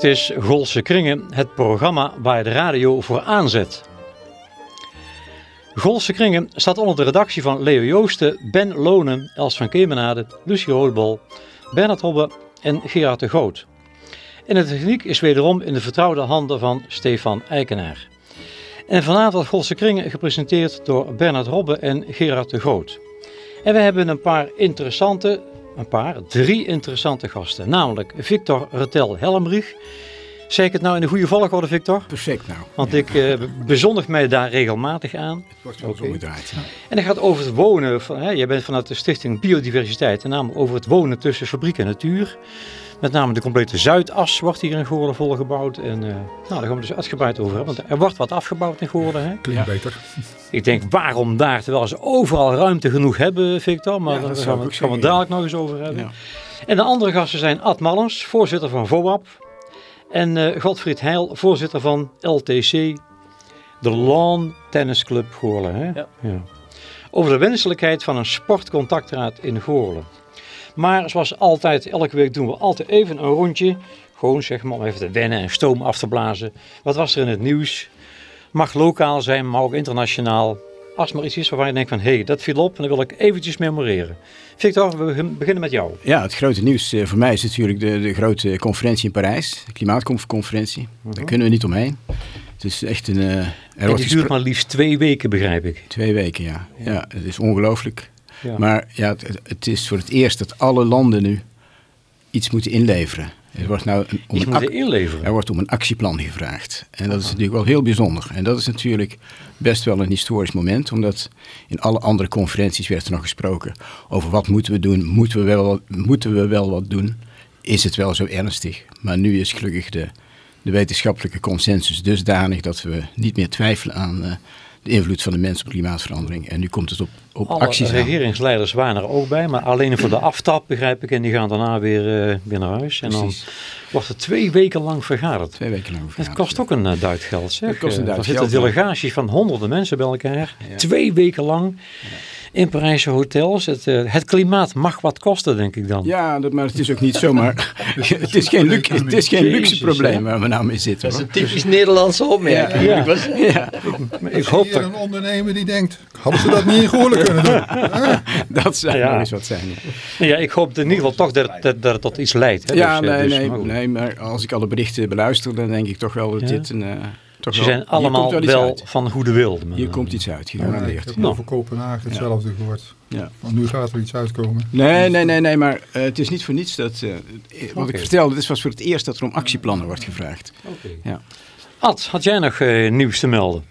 dit is Golse Kringen, het programma waar je de radio voor aanzet. Golse Kringen staat onder de redactie van Leo Joosten, Ben Lonen, Els van Kemenade, Lucie Roodbol, Bernard Hobbe en Gerard de Groot. En de techniek is wederom in de vertrouwde handen van Stefan Eikenaar. En vanavond Golse Kringen gepresenteerd door Bernard Robbe en Gerard de Groot. En we hebben een paar interessante, een paar, drie interessante gasten. Namelijk Victor Retel Helmrich. Zeg ik het nou in de goede volgorde, Victor? Perfect nou. Want ik uh, bezondig mij daar regelmatig aan. Het wordt wel okay. omgedraaid. Ja. En het gaat over het wonen. Van, hè, jij bent vanuit de Stichting Biodiversiteit. En namelijk over het wonen tussen fabriek en natuur. Met name de complete Zuidas wordt hier in Goorlen volgebouwd. En uh, nou, daar gaan we dus uitgebreid over hebben. Want er wordt wat afgebouwd in Goorlen. Hè? Klinkt ja. beter. Ik denk, waarom daar? Terwijl ze overal ruimte genoeg hebben, Victor. Maar ja, daar gaan we, gaan we dadelijk nog eens over hebben. Ja. En de andere gasten zijn Ad Mallens, voorzitter van VOAP. En uh, Godfried Heil, voorzitter van LTC, de Lawn Tennis Club Goorlen. Hè? Ja. Ja. Over de wenselijkheid van een sportcontactraad in Goorlen. Maar zoals altijd, elke week doen we altijd even een rondje. Gewoon zeg maar om even te wennen en stoom af te blazen. Wat was er in het nieuws? Mag lokaal zijn, maar ook internationaal. Als maar iets is waarvan je denkt van, hé, hey, dat viel op en dan wil ik eventjes memoreren. Victor, we beginnen met jou. Ja, het grote nieuws uh, voor mij is natuurlijk de, de grote conferentie in Parijs. De klimaatconferentie. Uh -huh. Daar kunnen we niet omheen. Het is echt een... Uh, en die duurt maar liefst twee weken, begrijp ik. Twee weken, ja. Ja, ja het is ongelooflijk. Ja. Maar ja, het, het, is voor het eerst dat alle landen nu iets moeten inleveren. Er wordt, nou een, om een inleveren. er wordt om een actieplan gevraagd. En dat is natuurlijk wel heel bijzonder. En dat is natuurlijk best wel een historisch moment. Omdat in alle andere conferenties werd er nog gesproken over wat moeten we doen. Moeten we wel, moeten we wel wat doen? Is het wel zo ernstig? Maar nu is gelukkig de, de wetenschappelijke consensus dusdanig dat we niet meer twijfelen aan... Uh, de invloed van de mens op klimaatverandering. En nu komt het op, op Alle acties aan. regeringsleiders waren er ook bij, maar alleen voor de aftap begrijp ik. En die gaan daarna weer, uh, weer naar huis. En Precies. dan wordt er twee weken lang vergaderd. Twee weken lang vergaderd. Het kost ook een uh, duit geld zeg. Het kost een duit er zitten delegaties van honderden mensen bij elkaar. Ja. Twee weken lang. Ja in Parijse hotels. Het, uh, het, klimaat mag wat kosten, denk ik dan. Ja, dat, maar het is ook niet zomaar. het is geen, luxe, het is geen luxe probleem waar we nou mee zitten. Dat is een typisch Nederlandse opmerking. Ja, ja. ja. Ik, ik hoop dat... een ondernemer die denkt, hadden ze dat niet in Goorlen kunnen doen? dat zou ja. nog eens wat zijn. Ja, ik hoop in ieder geval toch dat, dat, dat het tot iets leidt. Hè? Ja, dus, nee, dus, nee, maar nee, maar als ik alle berichten beluister, dan denk ik toch wel dat dit een... Uh, Ze zijn allemaal wel, wel van goede wil. Hier komt iets uit, gegarandeerd. Ja, ik heb over Kopenhagen hetzelfde gehoord. Ja. Want nu gaat er iets uitkomen. Nee, nee, nee, nee maar uh, het is niet voor niets dat... Uh, wat okay. ik vertelde, dit was voor het eerst dat er om actieplannen wordt gevraagd. Okay. Ja. Ad, had jij nog uh, nieuws te melden?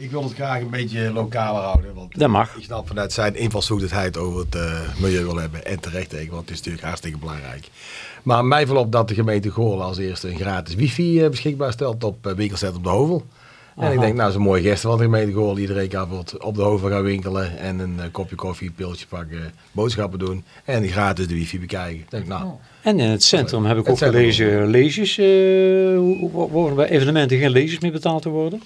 Ik wil het graag een beetje lokaler houden. Want dat mag. Ik snap vanuit zijn invalshoek dat hij het over het uh, milieu wil hebben. En terecht, want het is natuurlijk hartstikke belangrijk. Maar mij viel op dat de gemeente Goorlen als eerste een gratis wifi uh, beschikbaar stelt op uh, winkelcentrum op de Hovel. Aha. En ik denk, nou, dat is een mooie gest van de gemeente Goorlen. Iedereen kan op de Hovel gaan winkelen en een uh, kopje koffie, een piltje pakken, boodschappen doen. En gratis de wifi bekijken. Denk, nou, oh. En in het centrum heb ik ook gelezen, lezers, worden bij evenementen geen lezers meer betaald te worden?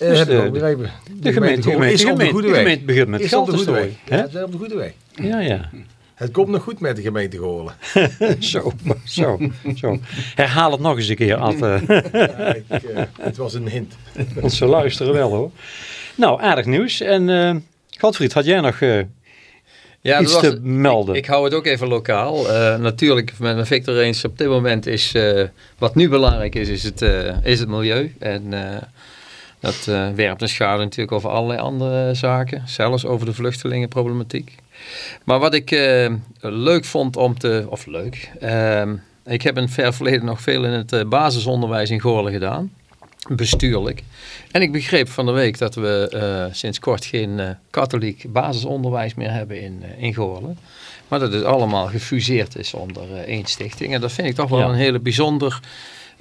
Uh, dus heb ik ook begrepen. De, de gemeente, gemeente, is op de goede weg. De gemeente begint met is geld op de goede weg. Ja, het op de goede weg. Ja, ja. Het komt nog goed met de gemeente Goorlen. zo, zo, zo. Herhaal het nog eens een keer, Ad. ja, ik, uh, het was een hint. Want ze luisteren wel hoor. Nou, aardig nieuws. En uh, Godfried, had jij nog uh, ja, iets was, te melden? Ik, ik, hou het ook even lokaal. Uh, natuurlijk, met Victor eens op dit moment is, wat nu belangrijk is, is het, is het milieu. En dat uh, werpt een schade natuurlijk over allerlei andere zaken. Zelfs over de vluchtelingenproblematiek. Maar wat ik uh, leuk vond om te... Of leuk. Uh, ik heb in het ver verleden nog veel in het uh, basisonderwijs in Goorlen gedaan. Bestuurlijk. En ik begreep van de week dat we sinds kort geen katholiek basisonderwijs meer hebben in, in Goorlen. Maar dat het allemaal gefuseerd is onder één stichting. En dat vind ik toch wel ja. een hele bijzonder...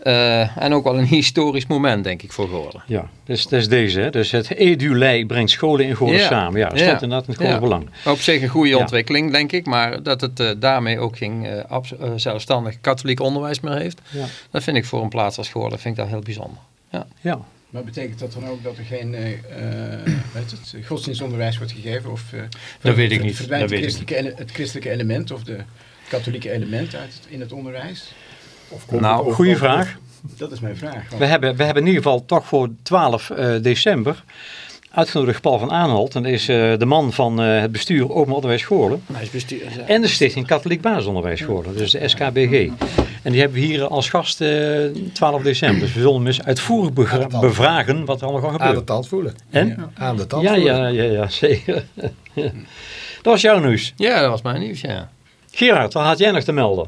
Uh, en ook wel een historisch moment, denk ik, voor Goorlen. Ja, dus, dus deze. Hè? Dus het EduLei brengt scholen in Goorlen ja. samen. Ja, dat ja. inderdaad in Goorlen ja. belang. Op zich een goede ontwikkeling, denk ik. Maar dat het uh, daarmee ook geen uh, zelfstandig katholiek onderwijs meer heeft. Dat vind ik voor een plaats als Goorlen vind ik dat heel bijzonder. Ja. ja. Maar betekent dat dan ook dat er geen weet het, godsdienstonderwijs wordt gegeven? Of, dat weet ik niet. Verdwijnt dat het, christelijke, het christelijke element of de katholieke element uit het, in het onderwijs? Nou, goede vraag. Dat is mijn vraag. We hebben, we hebben in ieder geval toch voor 12 uh, december uitgenodigd Paul van Aanholt. En dat is uh, de man van uh, het bestuur Open Onderwijs Scholen. Hij is bestuur. Ja. En de Stichting Katholiek Basisonderwijs Scholen. Dus de SKBG. En die hebben we hier als gast uh, 12 december. Dus we zullen hem eens uitvoerig bevragen wat er allemaal gaat gebeuren. Aan de tand voelen. En? Ja. Aan de tand ja, voelen. Ja, ja, ja, zeker. dat was jouw nieuws. Ja, dat was mijn nieuws, ja. Gerard, wat had jij nog te melden?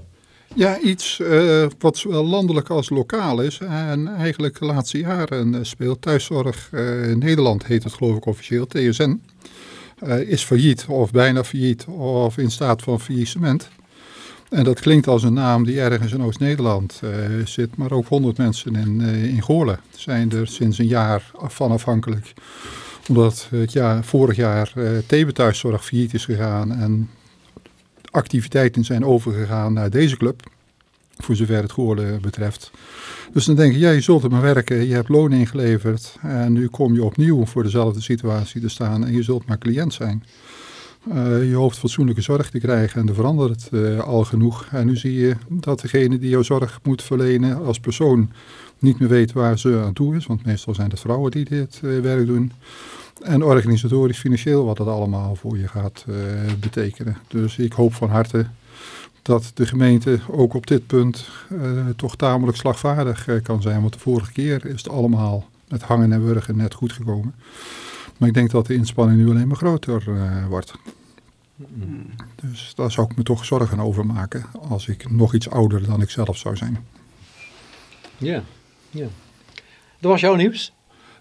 Ja, iets uh, wat zowel landelijk als lokaal is. En eigenlijk de laatste jaren uh, speelt thuiszorg uh, Nederland, heet het geloof ik officieel, TSN. is failliet of bijna failliet of in staat van faillissement. En dat klinkt als een naam die ergens in Oost-Nederland zit, maar ook 100 mensen in, in Goorlen zijn er sinds een jaar van afhankelijk. Omdat het jaar, vorig jaar Thebe thuiszorg failliet is gegaan en activiteiten zijn overgegaan naar deze club. Voor zover het Goorlen betreft. Dus dan denk je, ja, je zult er maar werken. Je hebt loon ingeleverd. En nu kom je opnieuw voor dezelfde situatie te staan. En je zult maar cliënt zijn. Uh, je hoopt fatsoenlijke zorg te krijgen. En er verandert uh, al genoeg. En nu zie je dat degene die jouw zorg moet verlenen als persoon niet meer weet waar ze aan toe is. Want meestal zijn het vrouwen die dit uh, werk doen. En organisatorisch, financieel wat dat allemaal voor je gaat uh, betekenen. Dus ik hoop van harte dat de gemeente ook op dit punt uh, toch tamelijk slagvaardig uh, kan zijn. Want de vorige keer is het allemaal met hangen en wurgen net goed gekomen. Maar ik denk dat de inspanning nu alleen maar groter wordt. Mm. Dus daar zou ik me toch zorgen over maken als ik nog iets ouder dan ik zelf zou zijn. Ja, ja. Dat was jouw nieuws?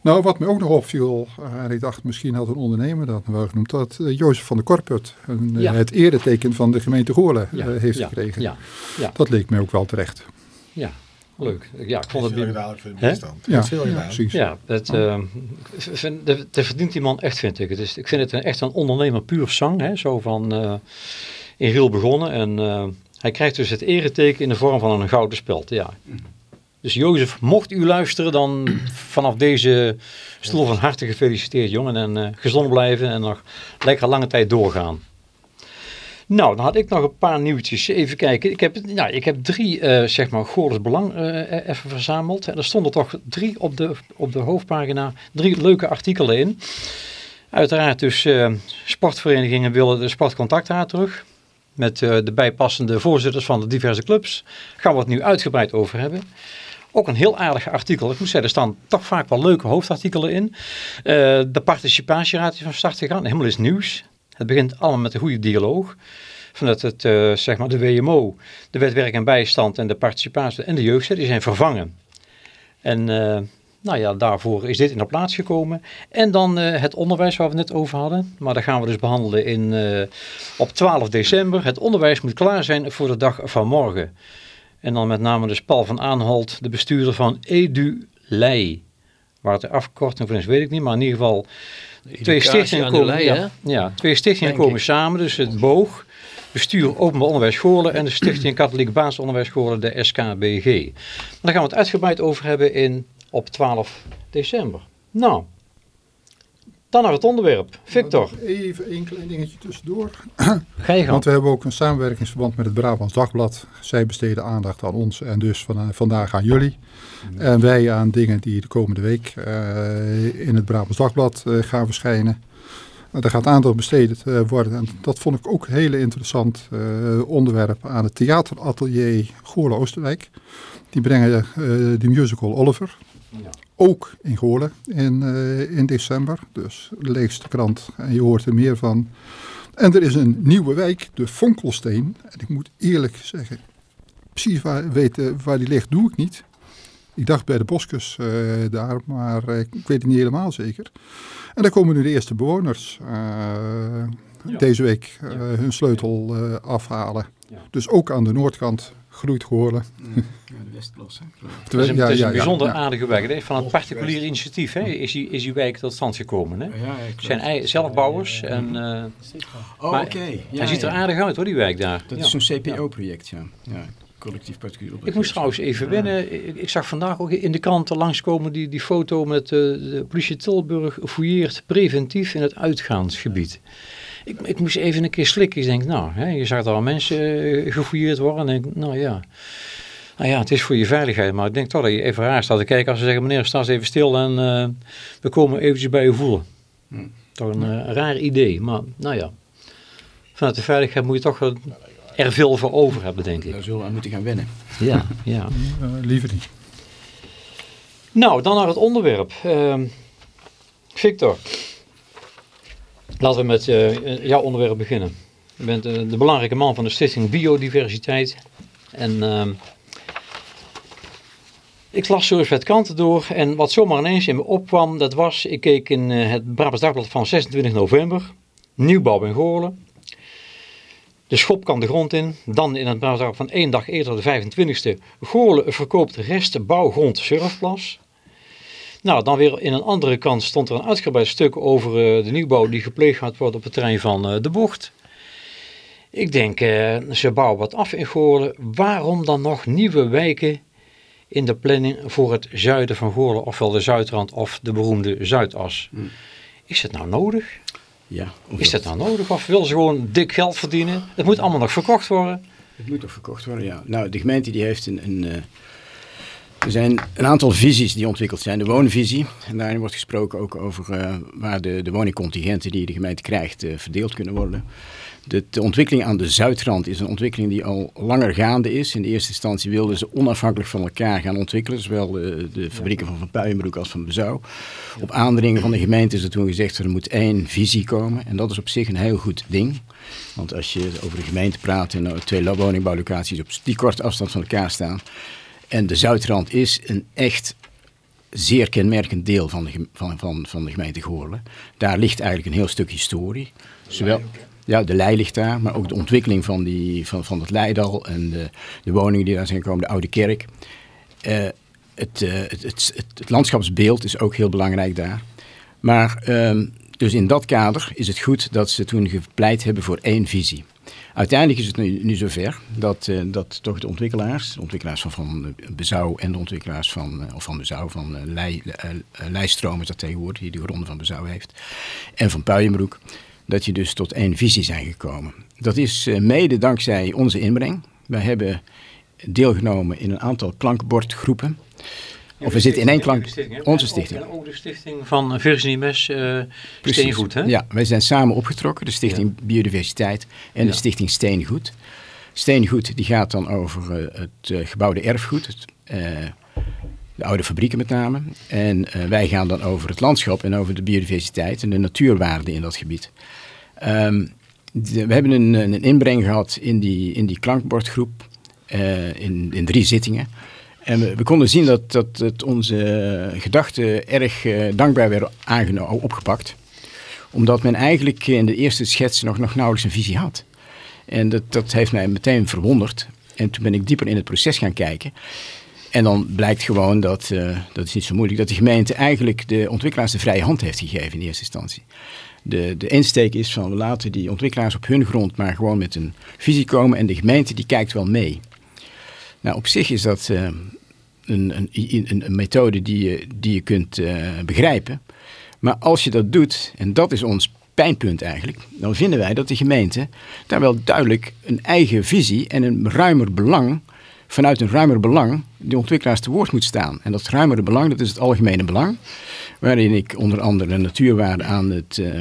Nou, wat me ook nog opviel, en ik dacht misschien had een ondernemer dat wel genoemd, dat uh, Jozef van der Korput een, ja. uh, het ereteken van de gemeente Goorlen ja. heeft ja. gekregen. Ja. Ja. Dat leek mij ook wel terecht. Ja, leuk. Ja, ik vond het... Veel voor de middenstand. Ja, Veel gedaan. precies. Ja, dat, uh, vind, dat, dat verdient die man echt, vind ik. Het is, ik vind het een, echt een ondernemer puur zang, hè, zo van uh, in Riel begonnen. En uh, hij krijgt dus het ereteken in de vorm van een gouden speld, ja. Dus Jozef, mocht u luisteren, dan vanaf deze stoel van harte gefeliciteerd jongen. En uh, gezond blijven en nog lekker lange tijd doorgaan. Nou, dan had ik nog een paar nieuwtjes. Even kijken. Ik heb, nou, ik heb drie, uh, zeg maar, Belang uh, even verzameld. En er stonden toch drie op de, op de hoofdpagina, drie leuke artikelen in. Uiteraard dus sportverenigingen willen de sportcontactraad terug. Met de bijpassende voorzitters van de diverse clubs. Gaan we het nu uitgebreid over hebben. Ook een heel aardig artikel. Ik moet zeggen, er staan toch vaak wel leuke hoofdartikelen in. Uh, de participatieraad is van start gegaan. Helemaal is nieuws. Het begint allemaal met een goede dialoog. Vanuit het, uh, zeg maar de WMO, de wet werk en bijstand en de participatie en de jeugdzet, die zijn vervangen. En uh, nou ja, daarvoor is dit in de plaats gekomen. En dan het onderwijs waar we net over hadden. Maar dat gaan we dus behandelen in, op 12 december. Het onderwijs moet klaar zijn voor de dag van morgen. En dan met name dus Paul van Aanholt, de bestuurder van EduLei. Waar het de afkorting van is, weet ik niet. Maar in ieder geval, twee stichtingen, komen, lei, ja, ja, twee stichtingen komen samen. Dus het BOOG, Bestuur Openbaar Onderwijs Scholen en de Stichting Katholiek Basisonderwijs Scholen, de SKBG. Daar gaan we het uitgebreid over hebben in, op 12 december. Nou, dan naar het onderwerp. Victor. Even één klein dingetje tussendoor. Ga je gang. Want we hebben ook een samenwerkingsverband met het Brabants Dagblad. Zij besteden aandacht aan ons en dus van, vandaag aan jullie. En wij aan dingen die de komende week uh, in het Brabants Dagblad uh, gaan verschijnen. Er gaat aandacht besteed worden. En dat vond ik ook een hele interessant onderwerp aan het theateratelier Goorle Oosterwijk. Die brengen de musical Oliver. Ja ook in Goorlen in, uh, in december. Dus lees de krant en je hoort er meer van. En er is een nieuwe wijk, de Fonkelsteen. En ik moet eerlijk zeggen, precies waar, weten waar die ligt, doe ik niet. Ik dacht bij de Boskus uh, daar, maar uh, ik weet het niet helemaal zeker. En daar komen nu de eerste bewoners ja. deze week ja. hun sleutel afhalen. Ja. Dus ook aan de noordkant groeit Goorlen. Ja, de Westplas. Het is een, ja, het is een bijzonder aardige wijk. Hè? Van een particulier initiatief hè? Is, die, is die wijk tot stand gekomen. Hè? Ja, zijn zelfbouwers. En, uh, oh, oké. Okay. hij ziet er aardig uit hoor, die wijk daar. Dat is zo'n CPO-project, ja. ja. Collectief particulier Ik moest trouwens even wennen. Ik, ik, zag vandaag ook in de kranten langskomen die, die foto met uh, de politie Tilburg fouilleert preventief in het uitgaansgebied. Ik, ik moest even een keer slikken. Ik denk, nou, hè, je zag er al mensen uh, gefouilleerd worden. En ik, nou ja, Nou ja, het is voor je veiligheid, maar ik denk toch dat je even raar staat te kijken als ze zeggen, meneer, sta eens even stil en uh, we komen eventjes bij u voelen. Hm. Toch een uh, raar idee, maar nou ja. Vanuit de veiligheid moet je toch er veel voor over hebben, denk ik. Daar zullen we aan moeten gaan wennen. Ja, ja. Uh, liever niet. Nou, dan naar het onderwerp. Ehm, Victor, laten we met jouw onderwerp beginnen. Je bent de belangrijke man van de Stichting Biodiversiteit. En ehm, ik las zo eens wat kanten door en wat zomaar ineens in me opkwam, dat was, ik keek in uh, het Brabants Dagblad van 26 november, nieuwbouw in Goorlen. De schop kan de grond in, dan in het Brabants Dagblad van één dag eerder, de 25e, Goorlen verkoopt resten bouwgrond surfplas. Nou, dan weer in een andere kant stond er een uitgebreid stuk over uh, de nieuwbouw die gepleegd gaat worden op het terrein van uh, de bocht. Ik denk, ze bouwen wat af in Goorlen, waarom dan nog nieuwe wijken in de planning voor het zuiden van Goorlen, ofwel de Zuidrand of de beroemde Zuidas. Hmm. Is het nou nodig? Ja. Is dat nou nodig of wil ze gewoon dik geld verdienen? Het moet allemaal nog verkocht worden. Het moet nog verkocht worden, ja. Nou, de gemeente die heeft een... een er zijn een aantal visies die ontwikkeld zijn. De woonvisie, en daarin wordt gesproken ook over uh, waar de, de woningcontingenten die de gemeente krijgt uh, verdeeld kunnen worden. De, de, ontwikkeling aan de zuidrand is een ontwikkeling die al langer gaande is. In de eerste instantie wilden ze onafhankelijk van elkaar gaan ontwikkelen. Zowel de, de fabrieken van Van Puijenbroek als van Bezouw. Op aandringen van de gemeente is er toen gezegd er moet één visie komen. En dat is op zich een heel goed ding. Want als je over de gemeente praat en twee woningbouwlocaties op die korte afstand van elkaar staan. En de zuidrand is een echt zeer kenmerkend deel van de, van, van, van de gemeente Goorlen. Daar ligt eigenlijk een heel stuk historie. Zowel, ja, de lei ligt daar, maar ook de ontwikkeling van, die, van, van het Leidal en de, de woningen die daar zijn gekomen, de Oude Kerk. Uh, het, uh, het, het, het, landschapsbeeld is ook heel belangrijk daar. Maar uh, dus in dat kader is het goed dat ze toen gepleit hebben voor één visie. Uiteindelijk is het nu, zover dat, uh, dat toch de ontwikkelaars, de ontwikkelaars van, van Bezouw en de ontwikkelaars van, of van Bezouw, van Lei, Leistroom is dat tegenwoordig, die de gronden van Bezouw heeft, en van Puijenbroek, dat je dus tot één visie zijn gekomen. Dat is mede dankzij onze inbreng. Wij hebben deelgenomen in een aantal klankbordgroepen. Of we zitten in één klank... onze stichting. En ook de stichting van Virginie Mes uh, Steengoed, hè? Ja, wij zijn samen opgetrokken. De stichting ja. Biodiversiteit en ja. de stichting Steengoed. Steengoed die gaat dan over uh, het uh, gebouwde erfgoed. Het, de oude fabrieken met name. En wij gaan dan over het landschap en over de biodiversiteit en de natuurwaarden in dat gebied. Um, de, we hebben een, een, inbreng gehad in die, in die klankbordgroep in, in drie zittingen. En we, konden zien dat, dat onze gedachten erg uh, dankbaar werden aangenomen, opgepakt. Omdat men eigenlijk in de eerste schets nog, nog nauwelijks een visie had. En dat, dat heeft mij meteen verwonderd. En toen ben ik dieper in het proces gaan kijken. En dan blijkt gewoon dat, uh, dat is niet zo moeilijk, dat de gemeente eigenlijk de ontwikkelaars de vrije hand heeft gegeven in eerste instantie. De, de insteek is van we laten die ontwikkelaars op hun grond maar gewoon met een visie komen en de gemeente die kijkt wel mee. Nou, op zich is dat een, een, een, een, methode die je, die je kunt uh, begrijpen. Maar als je dat doet, en dat is ons pijnpunt eigenlijk, dan vinden wij dat de gemeente daar wel duidelijk een eigen visie en een ruimer belang vanuit een ruimer belang de ontwikkelaars te woord moet staan. En dat ruimere belang, dat is het algemene belang, waarin ik onder andere de natuurwaarde aan het, uh,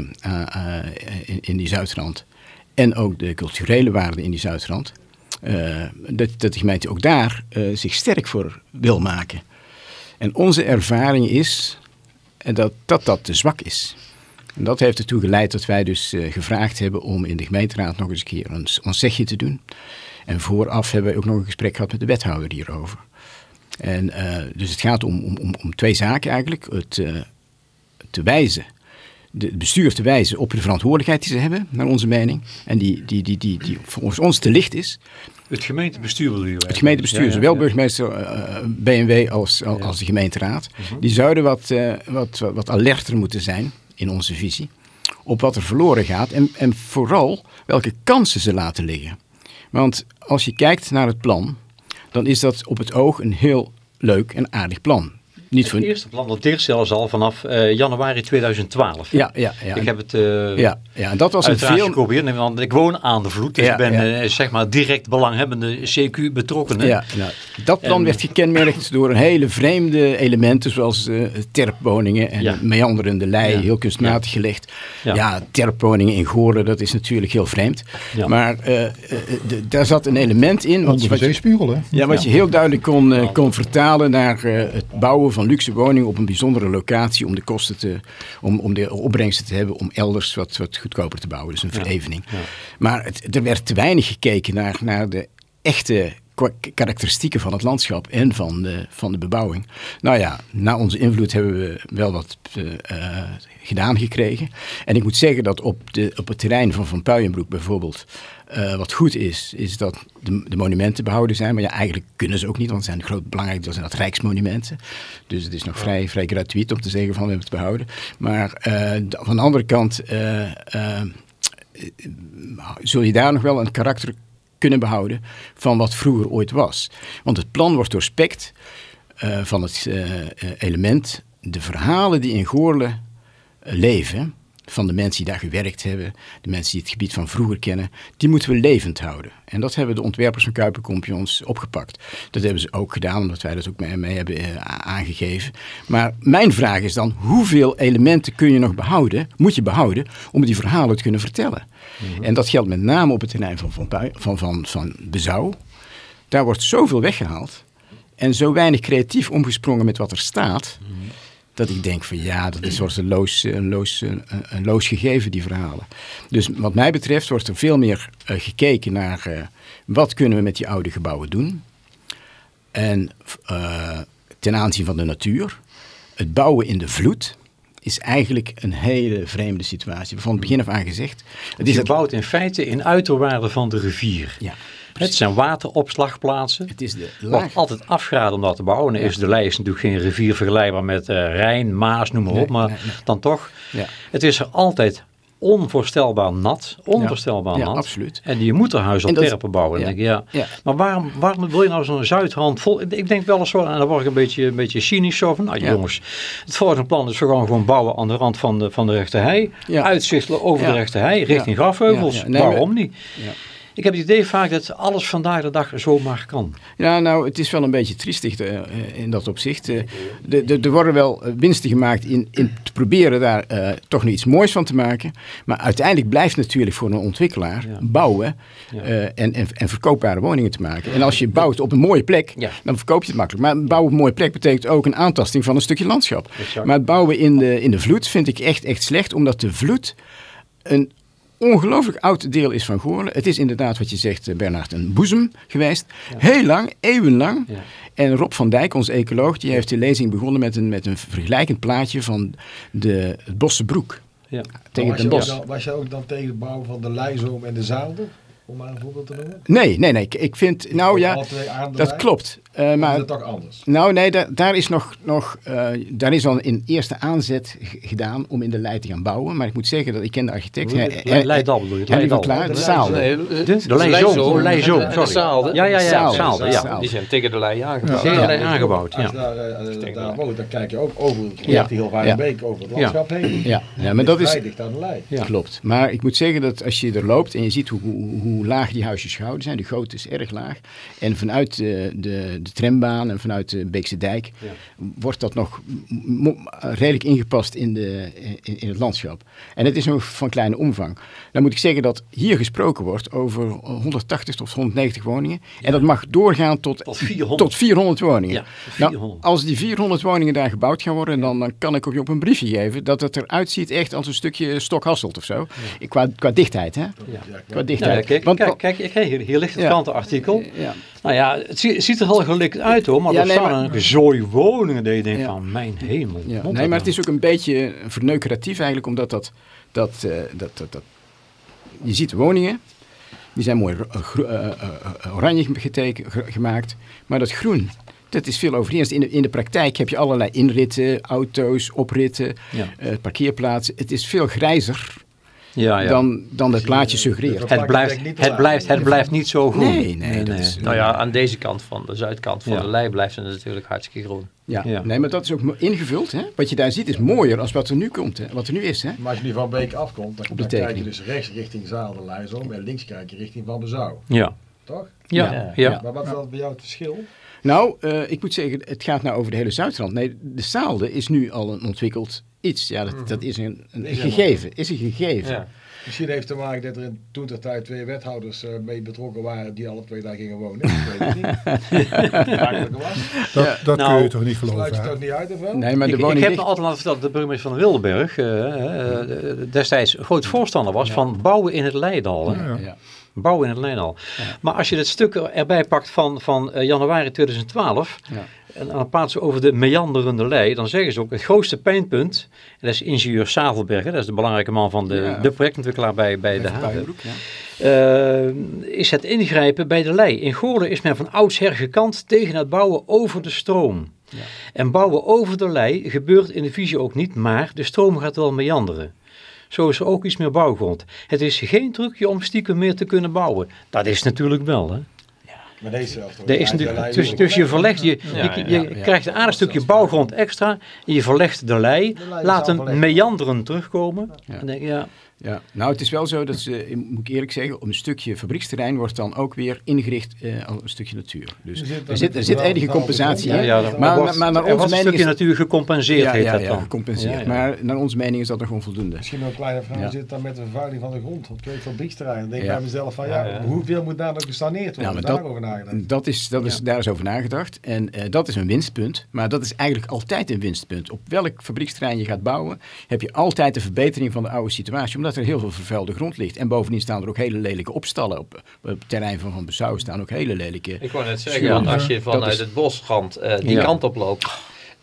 in, in, die Zuidrand en ook de culturele waarden in die Zuidrand, dat, dat de gemeente ook daar zich sterk voor wil maken. En onze ervaring is dat dat, dat te zwak is. En dat heeft ertoe geleid dat wij dus gevraagd hebben om in de gemeenteraad nog eens een keer ons, zegje te doen. En vooraf hebben we ook nog een gesprek gehad met de wethouder hierover. En, dus het gaat om, om, om twee zaken eigenlijk. Het te wijzen, het bestuur te wijzen op de verantwoordelijkheid die ze hebben, naar onze mening. En die, die, die, die, die volgens ons te licht is. Het gemeentebestuur wil u Het gemeentebestuur, ja, ja, zowel ja. burgemeester uh, BMW als, als de gemeenteraad. -huh. Die zouden wat, wat, wat, wat alerter moeten zijn in onze visie. Op wat er verloren gaat en, en vooral welke kansen ze laten liggen. Want als je kijkt naar het plan, dan is dat op het oog een heel leuk en aardig plan. Niet voor... Het eerste plan dateert zelfs al vanaf uh, januari 2012. Ja, ja, ja. Ik heb het uh, ja, ja, en dat was een veel... geprobeerd, want ik woon aan de vloed. Dus ja, ik ben ja. uh, zeg maar direct belanghebbende CQ betrokken. Ja, nou, dat plan en, werd gekenmerkt door een hele vreemde elementen zoals terpwoningen en ja. meanderende lei, heel kunstmatig gelegd. Ja, terpwoningen in Goren, dat is natuurlijk heel vreemd. Maar de, daar zat een element in... Wat, wat je, hè? Ja, wat je heel duidelijk kon, kon vertalen naar het bouwen van luxe woningen op een bijzondere locatie om de kosten te, om, om de opbrengsten te hebben om elders wat, wat goedkoper te bouwen. Dus een verevening. Ja, Maar het, er werd te weinig gekeken naar, naar de echte karakteristieken van het landschap en van de, van de bebouwing. Nou ja, na onze invloed hebben we wel wat uh, gedaan gekregen. En ik moet zeggen dat op, de, op het terrein van Van Puijenbroek bijvoorbeeld uh, wat goed is, is dat de, de, monumenten behouden zijn. Maar ja, eigenlijk kunnen ze ook niet, want ze zijn groot belangrijk, dat zijn dat rijksmonumenten. Dus het is nog vrij, vrij gratuit om te zeggen van we hebben het behouden. Maar uh, van de andere kant uh, zul je daar nog wel een karakter kunnen behouden van wat vroeger ooit was. Want het plan wordt doorspekt van het element, de verhalen die in Goorle leven van de mensen die daar gewerkt hebben, de mensen die het gebied van vroeger kennen, die moeten we levend houden. En dat hebben de ontwerpers van Kuiperkompje ons opgepakt. Dat hebben ze ook gedaan, omdat wij dat ook mee, mee hebben uh, aangegeven. Maar mijn vraag is dan, hoeveel elementen kun je nog behouden, moet je behouden, om die verhalen te kunnen vertellen? Mhm. En dat geldt met name op het terrein van, van, van, van, van Bezouw. Daar wordt zoveel weggehaald en zo weinig creatief omgesprongen met wat er staat... Mhm dat ik denk van ja, dat is soort een loos, een, loos, een, loos gegeven, die verhalen. Dus wat mij betreft wordt er veel meer uh, gekeken naar uh, wat kunnen we met die oude gebouwen doen. En uh, ten aanzien van de natuur, het bouwen in de vloed is eigenlijk een hele vreemde situatie. Van het begin af aan gezegd. Het is gebouwd in feite in uiterwaarden van de rivier. Ja. Het zijn wateropslagplaatsen. Het is de wordt altijd afgeraden om dat te bouwen. is de Lei is natuurlijk geen rivier vergelijkbaar met uh, Rijn, Maas, noem maar op. Maar dan toch. Ja. Het is er altijd onvoorstelbaar nat. Onvoorstelbaar ja, nat. absoluut. En je moet er huis op terpen bouwen. Ja. Denk ik, ja. ja. Maar waarom, waarom wil je nou zo'n Zuidhand vol? Ik denk wel eens zo, en dan word ik een beetje, een beetje cynisch van, nou jongens, het volgende plan is gaan gewoon bouwen aan de rand van de, van de rechte hei. Uitzichtelen over de rechte hei, richting grafheuvels. waarom niet? Ik heb het idee vaak dat alles vandaag de dag zomaar kan. Ja, nou, het is wel een beetje triestig uh, in dat opzicht. Uh, er worden wel winsten gemaakt in, in te proberen daar uh, toch nog iets moois van te maken. Maar uiteindelijk blijft natuurlijk voor een ontwikkelaar bouwen ja. en, en, en, verkoopbare woningen te maken. En als je bouwt op een mooie plek, ja. dan verkoop je het makkelijk. Maar bouwen op een mooie plek betekent ook een aantasting van een stukje landschap. Exact. Maar het bouwen in de, in de vloed vind ik echt, echt slecht, omdat de vloed een ongelooflijk oud deel is van Goorlen. Het is inderdaad wat je zegt, eh, Bernard, een boezem geweest. Heel lang, eeuwenlang. Ja. En Rob van Dijk, ons ecoloog, die heeft de lezing begonnen met een, met een vergelijkend plaatje van de, het Bosse Ja. Tegen was, je bos. was je ook dan tegen het bouwen van de Leizoom en de Zaalde? Om maar een voorbeeld te noemen? Nee, nee, nee. Ik vind, nou ja, dat klopt. Uh, maar, toch anders? Nou nee, daar, daar is nog, nog uh, daar is al een eerste aanzet gedaan om in de Lei te gaan bouwen. Maar ik moet zeggen dat ik ken de architect. Leidal bedoel je? Leidal. Klaar, de zaal. De Leizoom. Leizoom, sorry. Ja, ja, ja. Zaalde, ja. Die zijn tegen de Lei aangebouwd. De Lei aangebouwd, ja. Als je daar woont, dan kijk je ook over het heel Waardenbeek, over het landschap heen. Ja, maar dat is... aan de. Klopt. Maar ik moet zeggen dat als je er loopt en je ziet hoe, hoe laag die huisjes gehouden zijn, de grootte is erg laag. En vanuit de, de de trambaan en vanuit de Beekse Dijk wordt dat nog redelijk ingepast in, de, in, in, het landschap. En het is nog van kleine omvang. Dan moet ik zeggen dat hier gesproken wordt over 180 tot 190 woningen. En dat mag doorgaan tot, tot 400, tot 400 woningen. Ja, 400. Nou, als die 400 woningen daar gebouwd gaan worden, dan, dan kan ik ook je op een briefje geven dat het eruit ziet echt als een stukje Stokhasselt of zo. Qua, qua dichtheid, hè? Qua dichtheid. Kijk, Want, kijk, kijk, hier, hier ligt het krantenartikel. Ja. Nou ja, het ziet er heel gelikt uit hoor, maar ja, er nee, staan maar, een zooi woningen dat je denkt van mijn hemel. Nee, maar het is ook een beetje verneukeratief eigenlijk, omdat dat, dat, uh, dat, dat, dat, je ziet woningen, die zijn mooi uh, uh, oranje geteken, gemaakt, maar dat groen, dat is veel overeenst. In de, in de praktijk heb je allerlei inritten, auto's, opritten, ja. parkeerplaatsen. Het is veel grijzer Ja, ja. dan, dan het plaatje de suggereert. het, blijft, het, blijft, het blijft niet zo groen. Nee, nee, dat is- Nou ja, aan deze kant van de zuidkant van Ja. de lei blijft het natuurlijk hartstikke groen. Ja. Ja. nee, maar dat is ook ingevuld. Hè? Wat je daar ziet is mooier als wat er nu komt, hè? wat er nu is. Hè? Maar als je nu van Beek afkomt, dan, de dan kijk je dus rechts richting Zaal de Leijsom en links kijk je richting Van. Ja. Toch? Ja, ja. Ja. ja. Maar wat is dat bij jou het verschil? Nou, eh, ik moet zeggen, het gaat nou over de hele Zuidrand. Nee, de Zaalde is nu al een ontwikkeld iets. Ja, dat, dat is een, een Is gegeven. Is een gegeven. Ja. Misschien heeft te maken dat er in toen ter tijd twee wethouders eh, mee betrokken waren die alle twee daar gingen wonen. Ik weet het niet. Was. Dat, Ja. dat kun Nou, je toch niet Sluit geloven? je hè? het ook niet uit of wel? Nee, maar de Ik, ik heb me altijd laten vertellen dat de burgemeester van Wildeburg eh, destijds groot voorstander was van bouwen in het Leidal. Ja. Bouwen in het Leidal. Maar als je het stuk er- erbij pakt van, van eh, januari 2012, Ja. en dan praten ze over de meanderende lei, dan zeggen ze ook het grootste pijnpunt, en dat is ingenieur Savelberg, hè, dat is de belangrijke man van de, Ja. de projectontwikkelaar bij, bij de haven. Ja. Eh, is het ingrijpen bij de lei. In Goorlen is men van oudsher gekant tegen het bouwen over de stroom. En bouwen over de lei gebeurt in de visie ook niet, maar de stroom gaat wel meanderen. Zo is er ook iets meer bouwgrond. Het is geen trucje om stiekem meer te kunnen bouwen. Dat is natuurlijk wel. Hè? Maar deze? Er is natuurlijk, dus, dus je verlegt, je, je, Ja, je, ja, ja. krijgt een aardig stukje bouwgrond extra. En je verlegt de lei, De lei laat hem meanderen terugkomen. Ja. En denk, ja, Ja, nou het is wel zo dat ze, moet ik eerlijk zeggen, op een stukje fabrieksterrein wordt dan ook weer ingericht eh, als een stukje natuur. Dus Er zit- er zit, er enige compensatie in. ja, Ja, dat- maar, maar, maar naar onze was een mening stukje is natuur gecompenseerd, ja, heet ja, dat ja, dan. gecompenseerd. Ja, ja. Maar naar onze mening is dat nog onvoldoende. Misschien nog een kleine vraag, zit het dan met de vervuiling van de grond? Want twee fabrieksterreinen. Dan denk ik Ja. bij mezelf van, Ja, ja, ja. hoeveel moet daar nog gesaneerd worden? Dat- daarover nagedacht. Dat is, dat is, Daar is over nagedacht. En eh, dat is een winstpunt. Maar dat is eigenlijk altijd een winstpunt. Op welk fabrieksterrein je gaat bouwen, heb je altijd de verbetering van de oude situatie. Omdat er heel veel vervuilde grond ligt. En bovendien staan er ook hele lelijke opstallen. Op, op het terrein van Van Bezouw staan ook hele lelijke... Ik wou net zeggen, want als je vanuit is- het bosrand eh, die Ja. kant op loopt,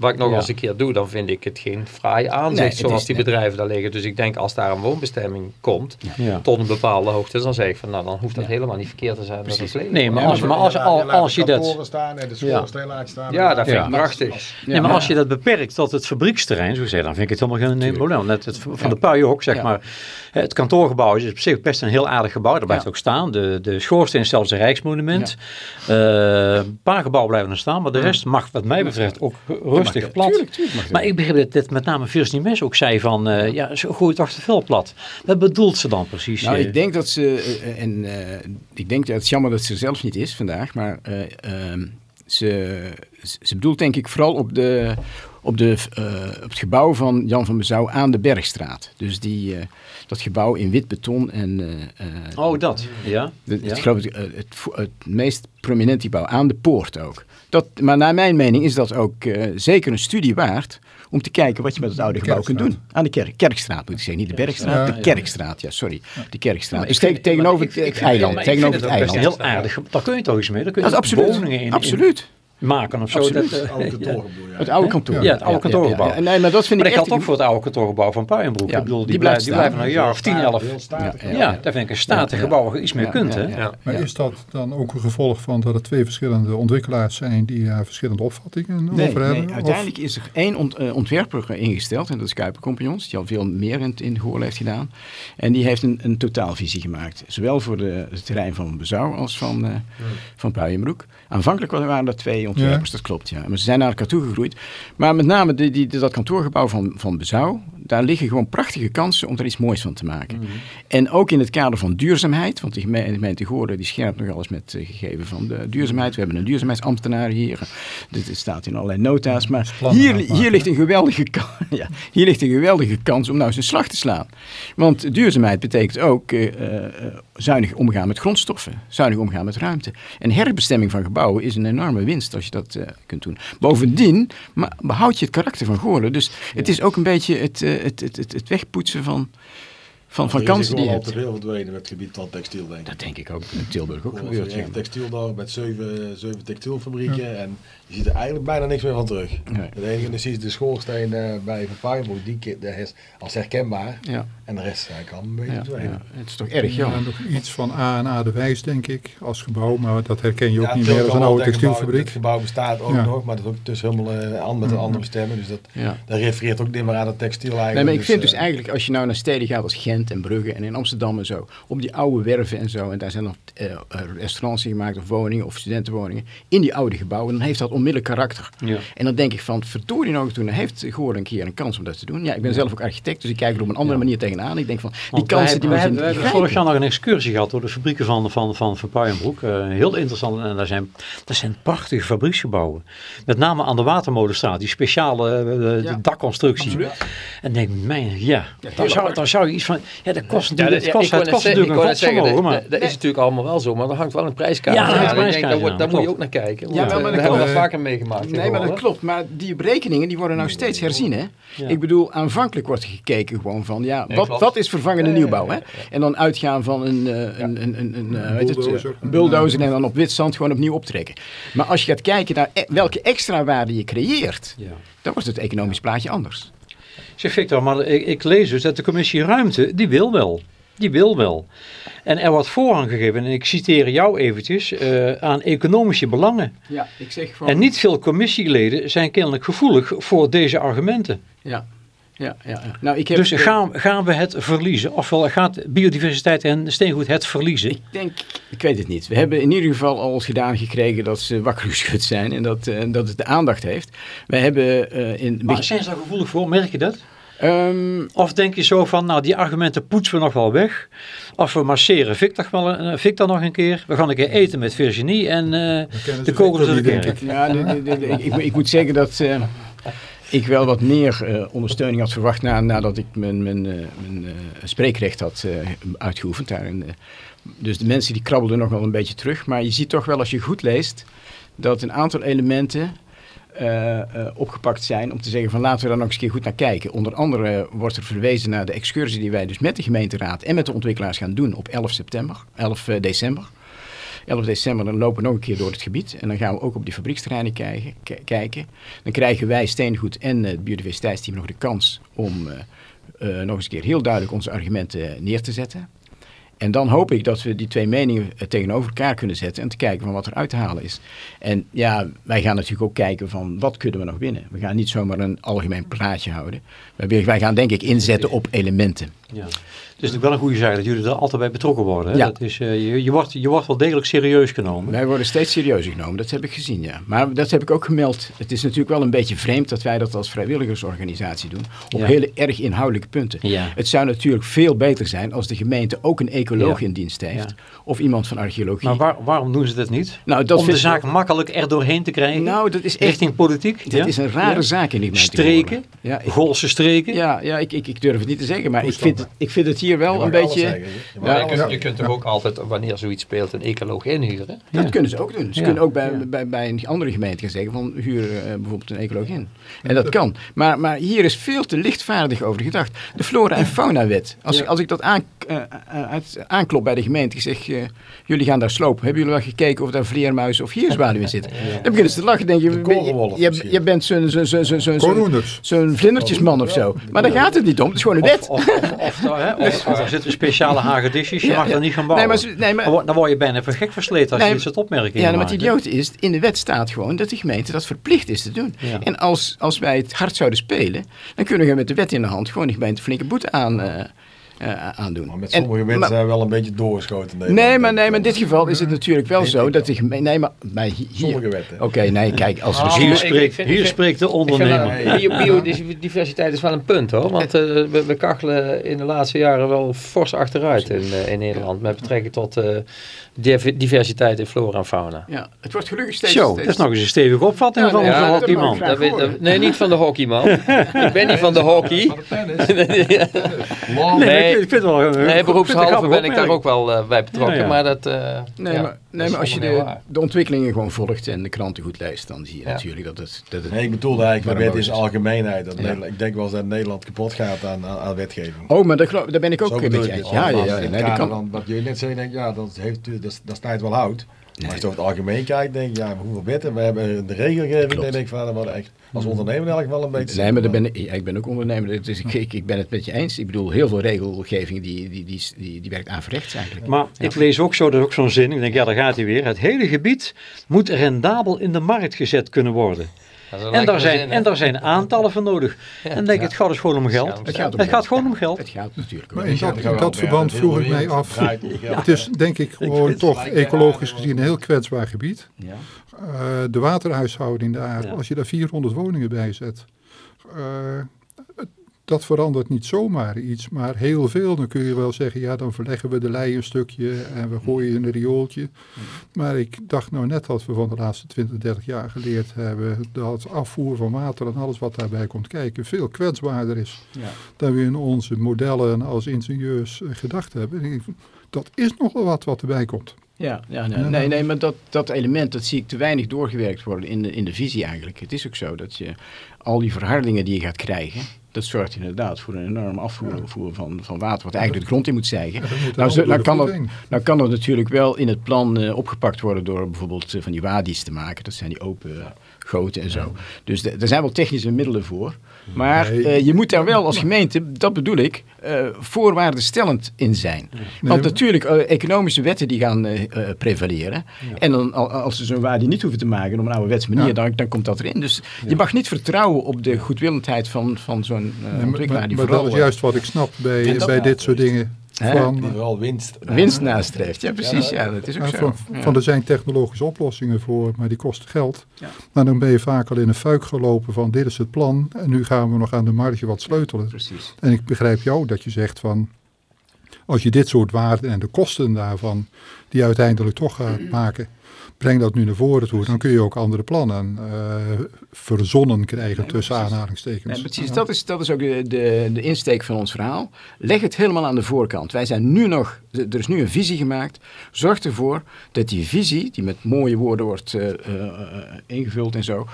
wat ik nog Ja. eens een keer doe, dan vind ik het geen fraai aanzicht Nee, zoals die bedrijven daar liggen. Dus ik denk als daar een woonbestemming komt, Ja. tot een bepaalde hoogte, dan zeg ik van nou, dan hoeft dat Ja. helemaal niet verkeerd te zijn. Dat Precies. lelijk. Nee, maar als, maar maar als, Ja, al- laat als je de dat... staan en de schoorsteen laat staan. Ja, dat vind Ja. ik prachtig. Nee, maar Ja. als je dat beperkt tot het fabrieksterrein, zo zeggen, dan vind ik het helemaal geen, probleem. Net het van Ja. de puienhok, zeg Ja. maar. Het kantoorgebouw is op zich best een heel aardig gebouw. Daar blijft Ja. ook staan. De, de schoorsteen is zelfs een rijksmonument. Eh, een paar gebouwen blijven er staan, maar de rest mag wat mij betreft ook rustig plat. Tuurlijk, tuurlijk. Maar ik begreep dat, dat met name Virginie Mes ook zei van, eh, ja, zo gooi het achter veel plat. Wat bedoelt ze dan precies? Nou, eh? ik denk dat ze, eh, en ik denk dat het jammer dat ze zelfs niet is vandaag, maar eh, ehm, ze, ze bedoelt denk ik vooral op, de, op, de, op het gebouw van Jan van Bezouw aan de Bergstraat. Dus die, dat gebouw in wit beton en eh, eh, Oh, dat. Ja. het, ja. geloof ik, eh, het, het meest prominente gebouw aan de poort ook. Dat, maar naar mijn mening is dat ook eh, zeker een studie waard om te kijken wat je met het oude gebouw kunt doen. Aan de kerk, Kerkstraat moet ik zeggen, niet de Bergstraat, Ja. de Kerkstraat, ja sorry. De Kerkstraat. Dus vind- tegenover het, ik- eiland. ik Tegenover vind het eiland. Heel aardig. Daar kun je toch iets mee. Daar kun je Dat is absoluut. woningen in, in absoluut. Maken of zo. Absoluut. Dat, eh, Oude kantoorgebouw, ja. Het oude kantoor. Ja, het oude kantoorgebouw. Ja, Nee, maar dat vind Maar ik dat echt... geldt ook voor het oude kantoorgebouw van Puienbroek. Ja, ik bedoel, die, die blij- blijft die blijven een jaar of 10, 11. Heel statig. Ja, Ja, dat vind ik een statig gebouw iets mee Ja, kunt. ja, Hè? ja. Ja. Maar is dat dan ook een gevolg van dat er twee verschillende ontwikkelaars zijn die daar verschillende opvattingen Nee, over hebben? nee, Of- uiteindelijk is er één ont- eh, ontwerper ingesteld, en dat is Kuiper Compagnons, die al veel meer in, in Goorl heeft gedaan. En die heeft een, een totaalvisie gemaakt, zowel voor de, het terrein van Bezouw als van, eh van Puijenbroek. Aanvankelijk waren er twee ontwerpers, dat klopt, ja. Maar ze zijn naar elkaar toegegroeid. Maar met name die, die, dat kantoorgebouw van, van Bezouw, daar liggen gewoon prachtige kansen om er iets moois van te maken. Mhm. En ook in het kader van duurzaamheid, want de geme- de gemeente Goorlen die scherpt nog alles met eh, gegeven van de duurzaamheid. We hebben een duurzaamheidsambtenaar hier. Dit staat in allerlei nota's. Maar hier, hier, ligt een geweldige kans, ja, hier ligt een geweldige kans om nou eens een slag te slaan. Want duurzaamheid betekent ook eh, eh, zuinig omgaan met grondstoffen. Zuinig omgaan met ruimte. En herbestemming van gebouwen is een enorme winst als je dat eh, kunt doen. Bovendien maar behoud je het karakter van Goorlen. Dus het is ook een beetje het, eh, het, het, het, het wegpoetsen van, van, van Er is kansen die je al te veel verdwenen met het gebied van textiel, denk ik. Dat denk ik ook in Tilburg ook gebeurt. is ja. echt textieldorp met zeven, zeven textielfabrieken en je ziet er eigenlijk bijna niks meer van terug. Nee. Het enige is de schoorsteen eh, bij Van Paardenbroek, die dat is als herkenbaar Ja, en de rest is eigenlijk al een beetje ja, verdwenen. ja, het is toch erg Ja, jammer. nog iets van A en A de Wijs, denk ik, als gebouw. Maar dat herken je ook Ja, niet meer als een oude het gebouw- textielfabriek. Het gebouw bestaat ook Ja. nog, maar dat is ook dus helemaal aan met een andere bestemming. Dus dat, Ja. dat refereert ook niet meer aan het textiel eigenlijk. Nee, maar ik vind dus eh, eigenlijk, als je nou naar steden gaat als Gent Gent en Brugge en in Amsterdam en zo. Op die oude werven en zo. En daar zijn nog uh, restaurants in gemaakt of woningen of studentenwoningen. In die oude gebouwen. Dan heeft dat onmiddellijk karakter. Ja. En dan denk ik van, verdorie nog toen heeft Goor een keer een kans om dat te doen. Ja, ik ben zelf ook architect, dus ik kijk er op een andere manier tegenaan. Ik denk van, die kansen die we hebben, we hebben vorig jaar nog een excursie gehad door de fabrieken van, van, van, van Puienbroek. Uh, heel interessant. En daar zijn, daar zijn prachtige fabrieksgebouwen. Met name aan de Watermolenstraat. Die speciale uh, dakconstructie. En denk, mijn, ja, daar, zou, daar zou je iets van... Ja, dat kost, ja, dat, kost, het kost natuurlijk een godsvermogen. Maar dat is natuurlijk allemaal wel zo, maar er hangt wel een prijskaart ja. Daar moet je ook naar kijken. Ja, maar dat hebben we vaker meegemaakt. Nee, maar dat klopt. Maar die berekeningen die worden nou steeds herzien. Hè? Ik bedoel, aanvankelijk wordt gekeken gewoon van... Ja, wat, wat is vervangende nieuwbouw? Hè? En dan uitgaan van een, een, een, een, een bulldozer en dan op wit zand gewoon opnieuw optrekken. Maar als je gaat kijken naar e- welke extra waarde je creëert... dan wordt het economisch plaatje anders. Zeg Victor, maar ik, ik, lees dus dat de commissie Ruimte, die wil wel. Die wil wel. En er wordt voorrang gegeven, en ik citeer jou eventjes, uh, aan economische belangen. Ja, ik zeg gewoon... En niet veel commissieleden zijn kennelijk gevoelig voor deze argumenten. Ja, ja, ja. Nou, ik heb dus gaan, gaan we het verliezen? Ofwel gaat biodiversiteit en steengoed het verliezen? Ik denk, ik weet het niet. We hebben in ieder geval al gedaan gekregen dat ze wakker geschud zijn en dat, uh, dat het de aandacht heeft. We hebben uh, in... Maar zijn ze daar gevoelig voor? Merk je dat? Um, of denk je zo van, nou die argumenten poetsen we nog wel weg. Of we masseren Victor, wel, Victor nog een keer. We gaan een keer eten met Virginie en uh, de kogels in de kerk. Ja, de, de, ik, ik, moet zeggen dat... Uh, ik wel wat meer uh, ondersteuning had verwacht na, nadat ik mijn, mijn, uh, mijn uh, spreekrecht had uitgeoefend. Daar. En, dus de mensen die krabbelden nog wel een beetje terug. Maar je ziet toch wel als je goed leest dat een aantal elementen opgepakt zijn om te zeggen van laten we daar nog eens een keer goed naar kijken. Onder andere wordt er verwezen naar de excursie die wij dus met de gemeenteraad en met de ontwikkelaars gaan doen op 11 september, 11 december. 11 december dan lopen we nog een keer door het gebied. En dan gaan we ook op die fabrieksterreinen kijken. kijken. Dan krijgen wij Steengoed en het biodiversiteitsteam nog de kans om uh, uh, nog eens een keer heel duidelijk onze argumenten neer te zetten. En dan hoop ik dat we die twee meningen tegenover elkaar kunnen zetten en te kijken van wat er uit te halen is. En ja, wij gaan natuurlijk ook kijken van wat kunnen we nog winnen. We gaan niet zomaar een algemeen praatje houden. Wij gaan denk ik inzetten op elementen. Ja. Het is natuurlijk wel een goede zaak dat jullie er altijd bij betrokken worden. Hè? Ja. Dat is, uh, je, je, wordt, je wordt wel degelijk serieus genomen. Wij worden steeds serieus genomen, dat heb ik gezien, ja. Maar dat heb ik ook gemeld. Het is natuurlijk wel een beetje vreemd dat wij dat als vrijwilligersorganisatie doen. Op hele erg inhoudelijke punten. Ja. Het zou natuurlijk veel beter zijn als de gemeente ook een ecoloog in dienst heeft. Of iemand van archeologie. Maar waar, waarom doen ze dat niet? Nou, dat Om de zaak makkelijk er doorheen te krijgen? Nou, dat is echt, richting politiek? Dit is een rare zaak in die gemeente. Streken? Ja, ik, Golse streken? Ja, ja ik, ik, ik durf het niet te zeggen, maar ik vind, ik vind het hier wel een beetje ja, je, kunt, je kunt toch ook altijd, wanneer zoiets speelt, een ecoloog inhuren? Dat kunnen ze ook doen. Ze kunnen ook bij, bij, bij een andere gemeente gaan zeggen van huur uh, bijvoorbeeld een ecoloog in. En dat kan. Maar, maar hier is veel te lichtvaardig over gedacht. De flora- en faunawet. Als, als ik dat aan, uh, uit, aanklop bij de gemeente, ik zeg, uh, jullie gaan daar slopen. Hebben jullie wel gekeken of daar vleermuizen of gierzwaluwen in zitten? Dan beginnen ze te lachen. Denk je, je, je, je bent zo'n zo'n zo'n zo'n zo'n zo vlindertjesman of zo. Maar daar gaat het niet om. Het is gewoon een wet. Of, er zitten speciale hagedisjes. Je mag er niet gaan bouwen. Nee, maar, nee, maar, dan word je bijna even gek versleten als nee, je iets opmerking Ja, maar het idioot is, in de wet staat gewoon dat de gemeente dat verplicht is te doen. En als, als wij het hard zouden spelen, dan kunnen we met de wet in de hand gewoon de gemeente flinke boete aan... Uh, aandoen. Maar met sommige en, mensen zijn wel een beetje doorgeschoten. Nee, maar, nee, maar in dit geval is het natuurlijk wel zo dat de gemeente... Nee, maar bij hier... Sommige wetten. Oké, nee, kijk, als we... Ah, hier, spreekt, vind, hier spreekt de ondernemer. biodiversiteit is wel een punt hoor, want uh, we, we, kachelen in de laatste jaren wel fors achteruit in, uh, in Nederland met betrekking tot diversiteit in flora en fauna. Ja, het wordt gelukkig steeds... Zo, dat is nog eens een stevige opvatting ja, van onze ja, hockeyman. Dat weet, dat, nee, niet van de hockeyman. ik ben niet van de hockey. Van de tennis. nee, ik vind wel, nee, beroepshalve ben ik daar ook wel uh, bij betrokken. Ja, ja. Maar dat, uh, nee, maar, nee, maar als je de, de, ontwikkelingen gewoon volgt en de kranten goed leest, dan zie je natuurlijk dat het... Dat het nee, ik bedoelde eigenlijk met deze algemeenheid. Dat ik denk wel eens dat Nederland kapot gaat aan, aan, aan wetgeving. Oh, maar daar, daar ben ik ook een beetje Ja, ja, ja. Nee, kan... Wat jullie net zei, denk ja, dat, heeft, dat, dat snijdt wel hout. Maar als je over het algemeen kijkt, denk ik, ja, hoeveel wetten? We hebben de regelgeving, denk ik, van, wat echt als ondernemer eigenlijk wel een beetje... Nee, maar ben ik, ik ben ook ondernemer, dus ik, ik, ben het met je eens. Ik bedoel, heel veel regelgeving die, die, die, die, die werkt averechts eigenlijk. Maar ik lees ook zo, dat is ook zo'n zin, ik denk, ja, daar gaat hij weer. Het hele gebied moet rendabel in de markt gezet kunnen worden. En daar, zijn, en daar zijn aantallen voor nodig. en denk ik, het gaat dus gewoon om geld. Het gaat, om het gaat gewoon om geld. Het gaat natuurlijk Maar in dat, in dat verband vroeg ik mij af, het is denk ik gewoon toch ecologisch gezien een heel kwetsbaar gebied. Ja. Uh, de waterhuishouding daar, ja. als je daar 400 woningen bij zet, uh, dat verandert niet zomaar iets, maar heel veel. Dan kun je wel zeggen, ja, dan verleggen we de lei een stukje en we gooien in een riooltje. Maar ik dacht nou net dat we van de laatste 20, 30 jaar geleerd hebben dat afvoer van water en alles wat daarbij komt kijken veel kwetsbaarder is ja. dan we in onze modellen als ingenieurs gedacht hebben. Dat is nogal wat wat erbij komt. Ja, ja, nee, nee, nee, maar dat, dat element dat zie ik te weinig doorgewerkt worden in de, in de visie eigenlijk. Het is ook zo dat je al die verhardingen die je gaat krijgen, dat zorgt inderdaad voor een enorm afvoer van, van water, wat eigenlijk de grond in moet zijgen. nou, zo, nou, kan dat, nou kan dat natuurlijk wel in het plan uh, opgepakt worden door bijvoorbeeld uh, van die wadi's te maken. Dat zijn die open uh, goten en zo. Dus er zijn wel technische middelen voor. Maar uh, je moet daar wel als gemeente, dat bedoel ik, uh, voorwaardenstellend in zijn. Want natuurlijk, uh, economische wetten die gaan prevaleren. Ja. En dan, als ze zo'n waarde niet hoeven te maken op een ouderwetse manier, ja. dan, dan komt dat erin. Dus ja. je mag niet vertrouwen op de goedwillendheid van, van zo'n ontwikkelaar. Die maar, maar dat is juist wat ik snap bij, bij dit soort dingen. Van, die vooral winst, winst nastreeft. Ja, precies. Ja, dat is ook ja, zo. Van, van, er zijn technologische oplossingen voor, maar die kosten geld. Ja. Maar dan ben je vaak al in een fuik gelopen van dit is het plan en nu gaan we nog aan de marge wat sleutelen. Precies. En ik begrijp jou dat je zegt van als je dit soort waarden en de kosten daarvan die uiteindelijk toch gaat maken breng dat nu naar voren toe. Dan kun je ook andere plannen uh, verzonnen krijgen nee, tussen precies. aanhalingstekens. Nee, precies, dat is, dat is ook de, de, de, insteek van ons verhaal. Leg het helemaal aan de voorkant. Wij zijn nu nog, er is nu een visie gemaakt. Zorg ervoor dat die visie, die met mooie woorden wordt uh, uh, ingevuld en zo,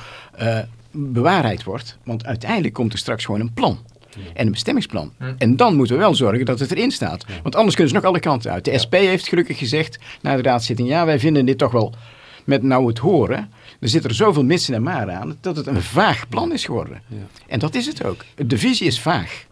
bewaarheid wordt. Want uiteindelijk komt er straks gewoon een plan en een bestemmingsplan. Hm. En dan moeten we wel zorgen dat het erin staat. Want anders kunnen ze nog alle kanten uit. De SP heeft gelukkig gezegd na de raadszitting, ja wij vinden dit toch wel met nou het horen, er zit er zoveel mitsen en maar aan, dat het een vaag plan is geworden. Ja. En dat is het ook. De visie is vaag.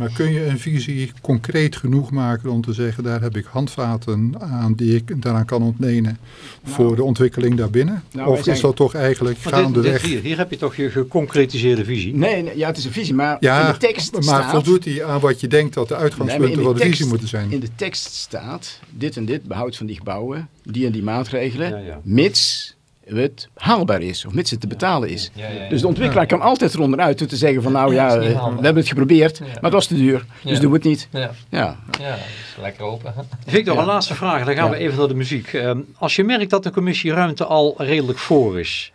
Maar kun je een visie concreet genoeg maken om te zeggen, daar heb ik handvaten aan die ik daaraan kan ontlenen nou, voor de ontwikkeling daarbinnen? Nou, of is dat toch eigenlijk gaandeweg? Hier, hier heb je toch je geconcretiseerde visie? Nee, nee, ja, het is een visie, maar ja, in de tekst maar staat, voldoet die aan wat je denkt dat de uitgangspunten nee, van de, visie moeten zijn? In de tekst staat, dit en dit, behoud van die gebouwen, die en die maatregelen, ja, ja. mits het haalbaar is, of mits het te betalen is. Ja, ja, ja, dus de ontwikkelaar kan altijd eronder uit te zeggen van nou ja, we hebben het geprobeerd, maar het was te duur, dus doen we het niet. Ja, ja. ja is lekker open. Victor, een laatste vraag, dan gaan we even naar de muziek. Um, als je merkt dat de commissie ruimte al redelijk voor is,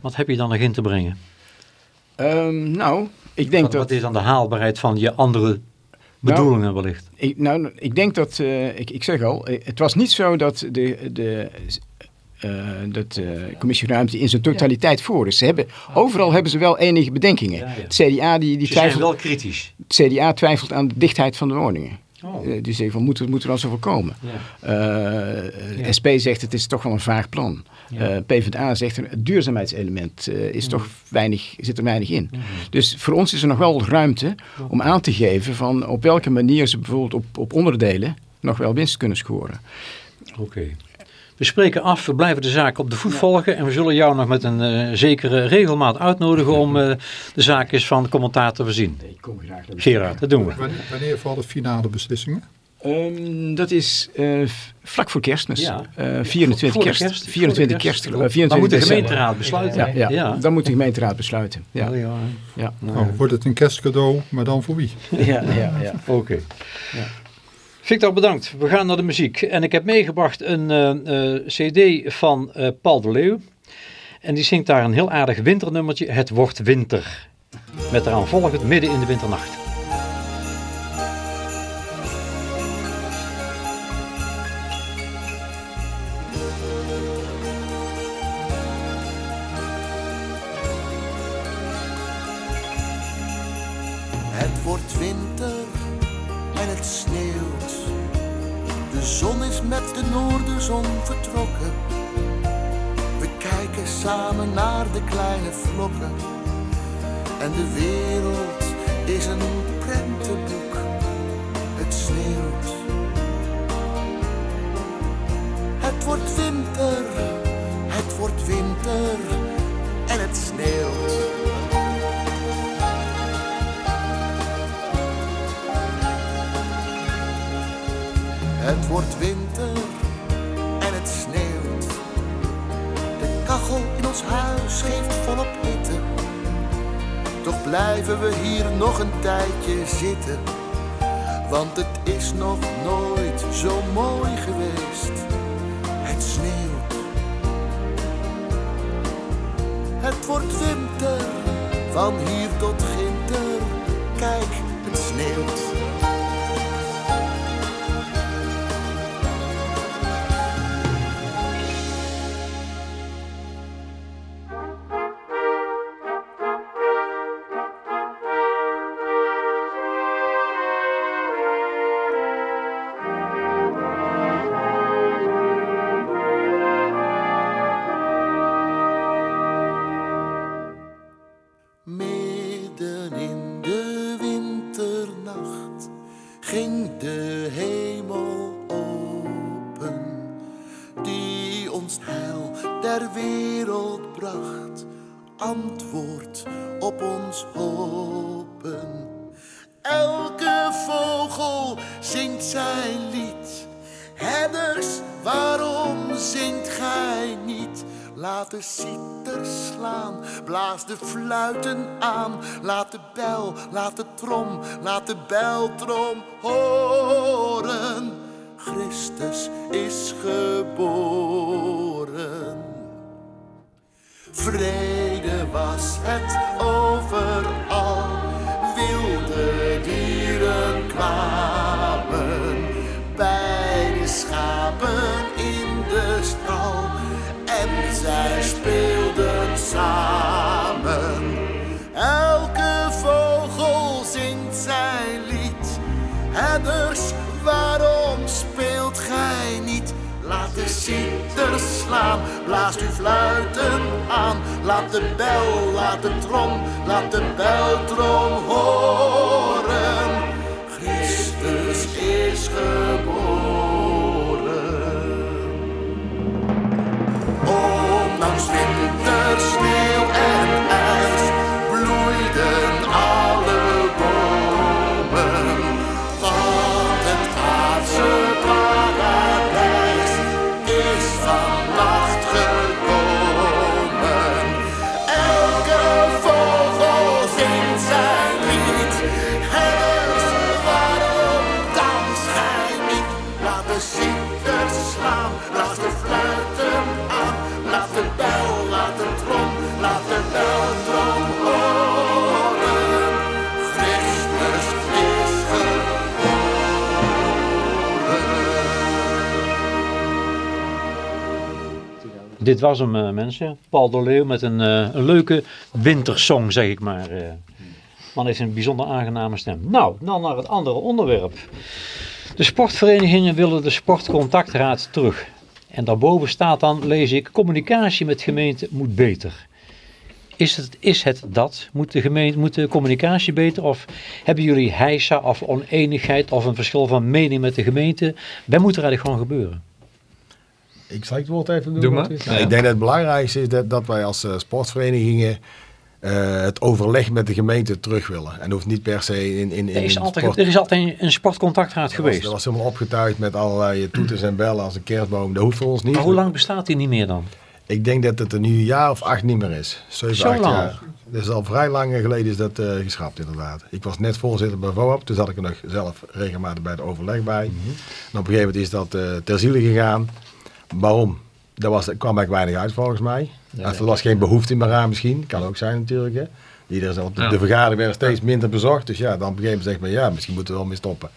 wat heb je dan nog in te brengen? Um, nou, ik denk wat, dat... Wat is dan de haalbaarheid van je andere bedoelingen nou, wellicht? Ik, nou, ik denk dat, uh, ik, ik zeg al, het was niet zo dat de, de dat de uh, commissie ruimte in zijn totaliteit voor is. Ze hebben, overal hebben ze wel enige bedenkingen. Het CDA die, die ze twijfelt, wel kritisch. Het CDA twijfelt aan de dichtheid van de woningen. Oh. Uh, die zeggen van moeten moet er dan zo voorkomen. Ja. SP zegt het is toch wel een vaag plan. PvdA zegt het duurzaamheidselement is toch weinig, zit er weinig in. Dus voor ons is er nog wel ruimte om aan te geven van op welke manier ze bijvoorbeeld op, op onderdelen nog wel winst kunnen scoren. Oké. Okay. We spreken af, we blijven de zaak op de voet volgen en we zullen jou nog met een uh, zekere regelmaat uitnodigen om uh, de zaakjes van commentaar te voorzien. Nee, ik kom graag Gerard, dat doen we. Wanneer, wanneer vallen de finale beslissingen? Um, dat is uh, vlak voor kerstmis. Ja. 24 voor kerst, kerst, 24 kerst. kerst 24 dan moet de gemeenteraad besluiten. Ja, ja, ja, dan moet de gemeenteraad besluiten. Ja. ja. ja. Nou, wordt het een kerstcadeau, maar dan voor wie? Ja, ja, ja. Oké. Okay. Victor, bedankt. We gaan naar de muziek. En ik heb meegebracht een uh, uh, cd van uh, Paul de Leeuw. En die zingt daar een heel aardig winternummertje. Het wordt winter. Met eraan volgend midden in de winternacht. Wordt winter, van hier tot ginter. Kijk, het sneeuwt. Laat de trom, laat de beltrom horen. Christus is geboren. Vrede was het overal, wilde dieren kwamen slaan, blaast uw fluiten aan. Laat de bel, laat de trom, laat de beltrom horen. Dit was hem eh, mensen. Paul de Leeuw met een, een leuke wintersong zeg ik maar. eh. Man heeft een bijzonder aangename stem. Nou, dan naar het andere onderwerp. De sportverenigingen willen de sportcontactraad terug. En daarboven staat dan, lees ik, communicatie met gemeente moet beter. Is het, is het dat? Moet de, gemeente, moet de communicatie beter? Of hebben jullie heisa of oneenigheid of een verschil van mening met de gemeente? Wat moet er eigenlijk gewoon gebeuren? Ik zal het woord even doen. Doe maar. Ja. Ik denk dat het belangrijkste is dat, dat wij als eh, sportverenigingen eh, het overleg met de gemeente terug willen. En hoeft niet per se in, in, in Er is, altijd, sport- er is altijd een sportcontactraad Dat was, geweest. dat was helemaal opgetuigd met allerlei toeters en bellen als een kerstboom. Dat hoeft voor ons niet. Maar hoe lang bestaat die niet meer dan? Ik denk dat het er nu een jaar of acht niet meer is. Zeven, Zo acht lang? jaar. Dus al vrij lang geleden is dat eh, geschrapt inderdaad. Ik was net voorzitter bij VOAP. Toen zat ik er nog zelf regelmatig bij de overleg bij. Mhm. En op een gegeven moment is dat eh, ter ziele gegaan. Waarom? Daar was, er kwam eigenlijk weinig uit volgens mij. er was geen behoefte meer aan misschien. Kan ook zijn natuurlijk. Hè. Iedereen zei, de, Ja. de vergaderingen werden steeds minder bezocht. Dus ja, dan op een gegeven moment ja, misschien moeten we wel mee stoppen.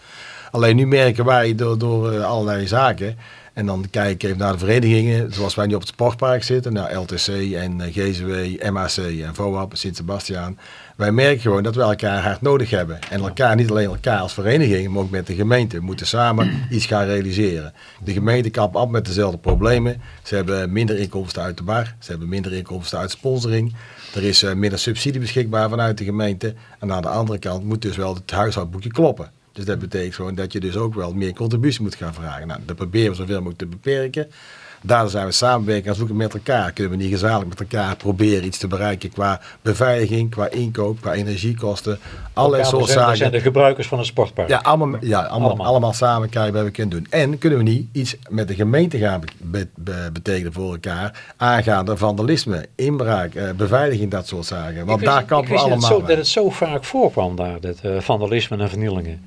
Alleen nu merken wij door, door eh, allerlei zaken. En dan kijk ik even naar de verenigingen. Zoals wij nu op het sportpark zitten. Nou, LTC en eh, GZW, MAC en VOAP, Sint-Sebastiaan. Wij merken gewoon dat we elkaar hard nodig hebben. En elkaar, niet alleen elkaar als vereniging, maar ook met de gemeente. We moeten samen iets gaan realiseren. De gemeente kapt af met dezelfde problemen. Ze hebben minder inkomsten uit de bar. Ze hebben minder inkomsten uit sponsoring. Er is eh, minder subsidie beschikbaar vanuit de gemeente. En aan de andere kant moet dus wel het huishoudboekje kloppen. Dus dat betekent gewoon dat je dus ook wel meer contributie moet gaan vragen. Nou, dat proberen we zoveel mogelijk te beperken. Daardoor zijn we samenwerken en zoeken met elkaar. Kunnen we niet gezamenlijk met elkaar proberen iets te bereiken qua beveiliging, qua inkoop, qua energiekosten. Allerlei soort zaken. Dat zijn de gebruikers van een sportpark. Ja, allemaal, ja allemaal, allemaal. samen kijken wat we kunnen doen. En kunnen we niet iets met de gemeente gaan betekenen voor elkaar. Aangaande vandalisme, inbraak, uh, beveiliging, dat soort zaken. Want daar kan we allemaal. Dat, dat het zo vaak voorkwam daar, dit uh, vandalisme en vernielingen.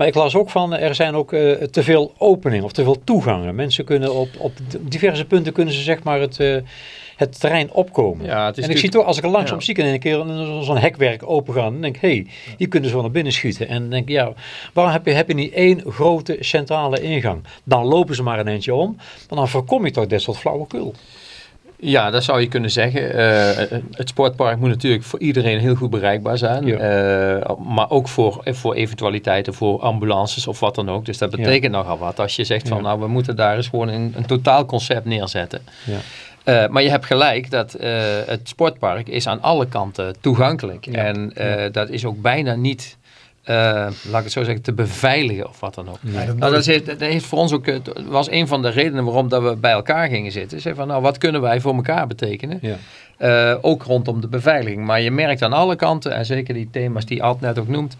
Maar ik las ook van, er zijn ook uh, te veel openingen of te veel toegangen. Mensen kunnen op, op diverse punten kunnen ze zeg maar het, uh, het terrein opkomen. Ja, en ik zie toch, als ik er langzaam ja. zie en een keer zo'n hekwerk open gaan, dan denk ik, hé, hey, hier kunnen ze wel naar binnen schieten. En dan denk ik, ja, waarom heb je, heb je niet één grote centrale ingang? Dan lopen ze maar een eentje om, maar dan voorkom je toch dit soort flauwekul. Ja, dat zou je kunnen zeggen. Uh, het sportpark moet natuurlijk voor iedereen heel goed bereikbaar zijn. Uh, maar ook voor, voor eventualiteiten, voor ambulances of wat dan ook. Dus dat betekent nogal wat. Als je zegt van nou, we moeten daar eens gewoon een, een totaalconcept neerzetten. Ja. maar je hebt gelijk dat het sportpark is aan alle kanten toegankelijk. En dat is ook bijna niet uh, laat ik het zo zeggen, te beveiligen of wat dan ook. nou, dat, heeft, dat, heeft, voor ons ook, het was een van de redenen waarom dat we bij elkaar gingen zitten. Zeg van, nou, wat kunnen wij voor elkaar betekenen? Ja. Uh, ook rondom de beveiliging. Maar je merkt aan alle kanten, en zeker die thema's die Alt net ook noemt,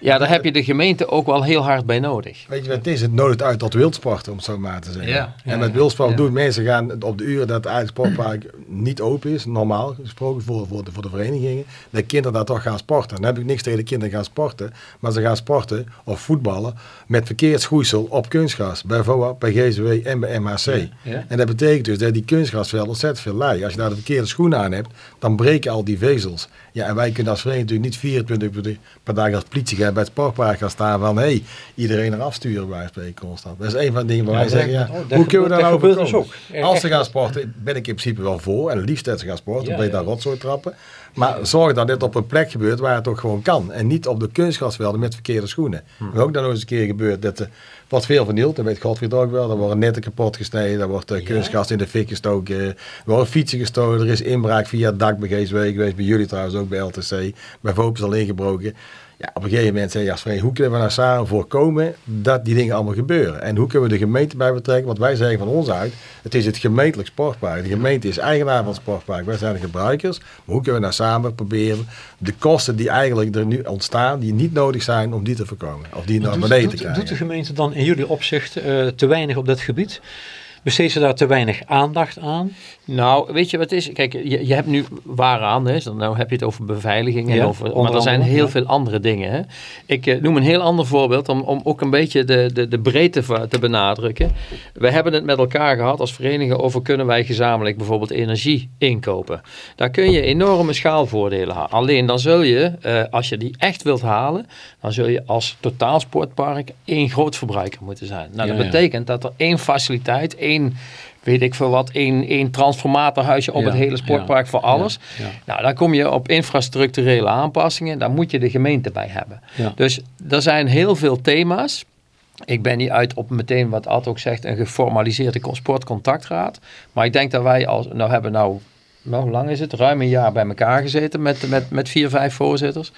ja, daar heb je de gemeente ook wel heel hard bij nodig. Weet je wat het is? Het nodigt uit tot wildsporten, om het zo maar te zeggen. Ja, en met wildsport doen mensen gaan op de uren dat het sportpark niet open is, normaal gesproken voor, voor, de, voor de verenigingen, dat kinderen daar toch gaan sporten. Dan heb ik niks tegen de kinderen gaan sporten, maar ze gaan sporten of voetballen met verkeerd schoeisel op kunstgras. Bij VOA, bij GZW en bij MHC. En dat betekent dus dat die kunstgrasvelden ontzettend veel leiden. Als je daar de verkeerde schoenen aan hebt, dan breken al die vezels. Ja, en wij kunnen als vereniging natuurlijk niet 24 per dag als politie gaan bij het sportpark gaan staan van hé, hey, iedereen eraf sturen bij spreken constant. Dat is een van de dingen waar wij zeggen, ja, hoe kunnen we daar nou over Als ze gaan sporten, ben ik in principe wel voor. En liefst dat ze gaan sporten, dan ben je daar rotzooi trappen. Maar zorg dat dit op een plek gebeurt waar het ook gewoon kan. En niet op de kunstgrasvelden met verkeerde schoenen. Hm. Ook dan nog eens een keer gebeurt dat er wat veel vernield. Dat weet Godfried ook wel. Er worden netten kapot gesneden. Er wordt uh, kunstgras in de fik gestoken. Er worden fietsen gestolen. Er is inbraak via het dak bij GSW geweest. Bij jullie trouwens ook bij LTC. Bij Vopens al ingebroken. Ja, op een gegeven moment zei je hoe kunnen we nou samen voorkomen dat die dingen allemaal gebeuren? En hoe kunnen we de gemeente bij betrekken? Want wij zeggen van ons uit, het is het gemeentelijk sportpark. De gemeente is eigenaar van het sportpark. Wij zijn de gebruikers. Maar hoe kunnen we nou samen proberen de kosten die eigenlijk er nu ontstaan, die niet nodig zijn om die te voorkomen? Of die naar beneden te krijgen? Doet de gemeente dan in jullie opzicht uh, te weinig op dat gebied? Besteed ze daar te weinig aandacht aan? Nou, weet je wat het is? Kijk, je, je hebt nu waaraan, hè? Dan nou heb je het over beveiliging. En over, maar er zijn heel veel andere dingen. Hè? Ik uh, noem een heel ander voorbeeld om, om ook een beetje de, de, de breedte te benadrukken. We hebben het met elkaar gehad als vereniging over kunnen wij gezamenlijk bijvoorbeeld energie inkopen. Daar kun je enorme schaalvoordelen halen. Alleen dan zul je, uh, als je die echt wilt halen, dan zul je als totaalsportpark één groot verbruiker moeten zijn. Nou, dat betekent dat er één faciliteit, één weet ik veel wat, één, één transformatorhuisje op het hele sportpark voor alles. Nou, dan kom je op infrastructurele aanpassingen, daar moet je de gemeente bij hebben. Dus er zijn heel veel thema's. Ik ben niet uit op meteen wat Ad ook zegt, een geformaliseerde sportcontactraad. Maar ik denk dat wij als, nou hebben nou, nou, hoe lang is het? Ruim een jaar bij elkaar gezeten met, met, met vier, vijf voorzitters.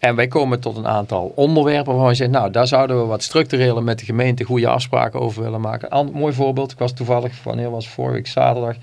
En wij komen tot een aantal onderwerpen waarvan we zeggen, nou, daar zouden we wat structureler met de gemeente goede afspraken over willen maken. Een mooi voorbeeld, ik was toevallig, wanneer was vorige week zaterdag,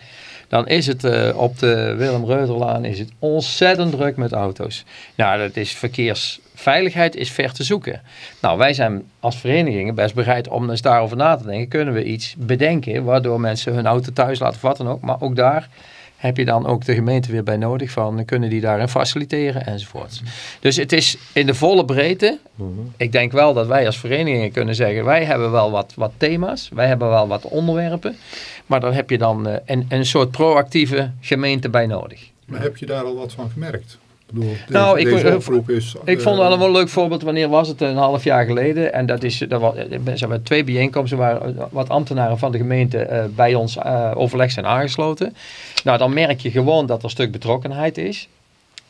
dan is het uh, op de Willem Reuterlaan is het ontzettend druk met auto's. Nou, dat is verkeersveiligheid is ver te zoeken. Nou, wij zijn als verenigingen best bereid om eens daarover na te denken. Kunnen we iets bedenken waardoor mensen hun auto thuis laten of wat dan ook. Maar ook daar heb je dan ook de gemeente weer bij nodig van kunnen die daarin faciliteren enzovoort. Dus het is in de volle breedte. Mhm. Ik denk wel dat wij als verenigingen kunnen zeggen wij hebben wel wat, wat thema's, wij hebben wel wat onderwerpen, maar daar heb je dan uh, een, een soort proactieve gemeente bij nodig. Maar heb je daar al wat van gemerkt? Bedoel, nou, ik, eh, is, ik vond wel een leuk voorbeeld. Wanneer was het? Een half jaar geleden. En dat is, dat was, er waren twee bijeenkomsten waar wat ambtenaren van de gemeente uh, bij ons uh, overleg zijn aangesloten. Nou, dan merk je gewoon dat er een stuk betrokkenheid is.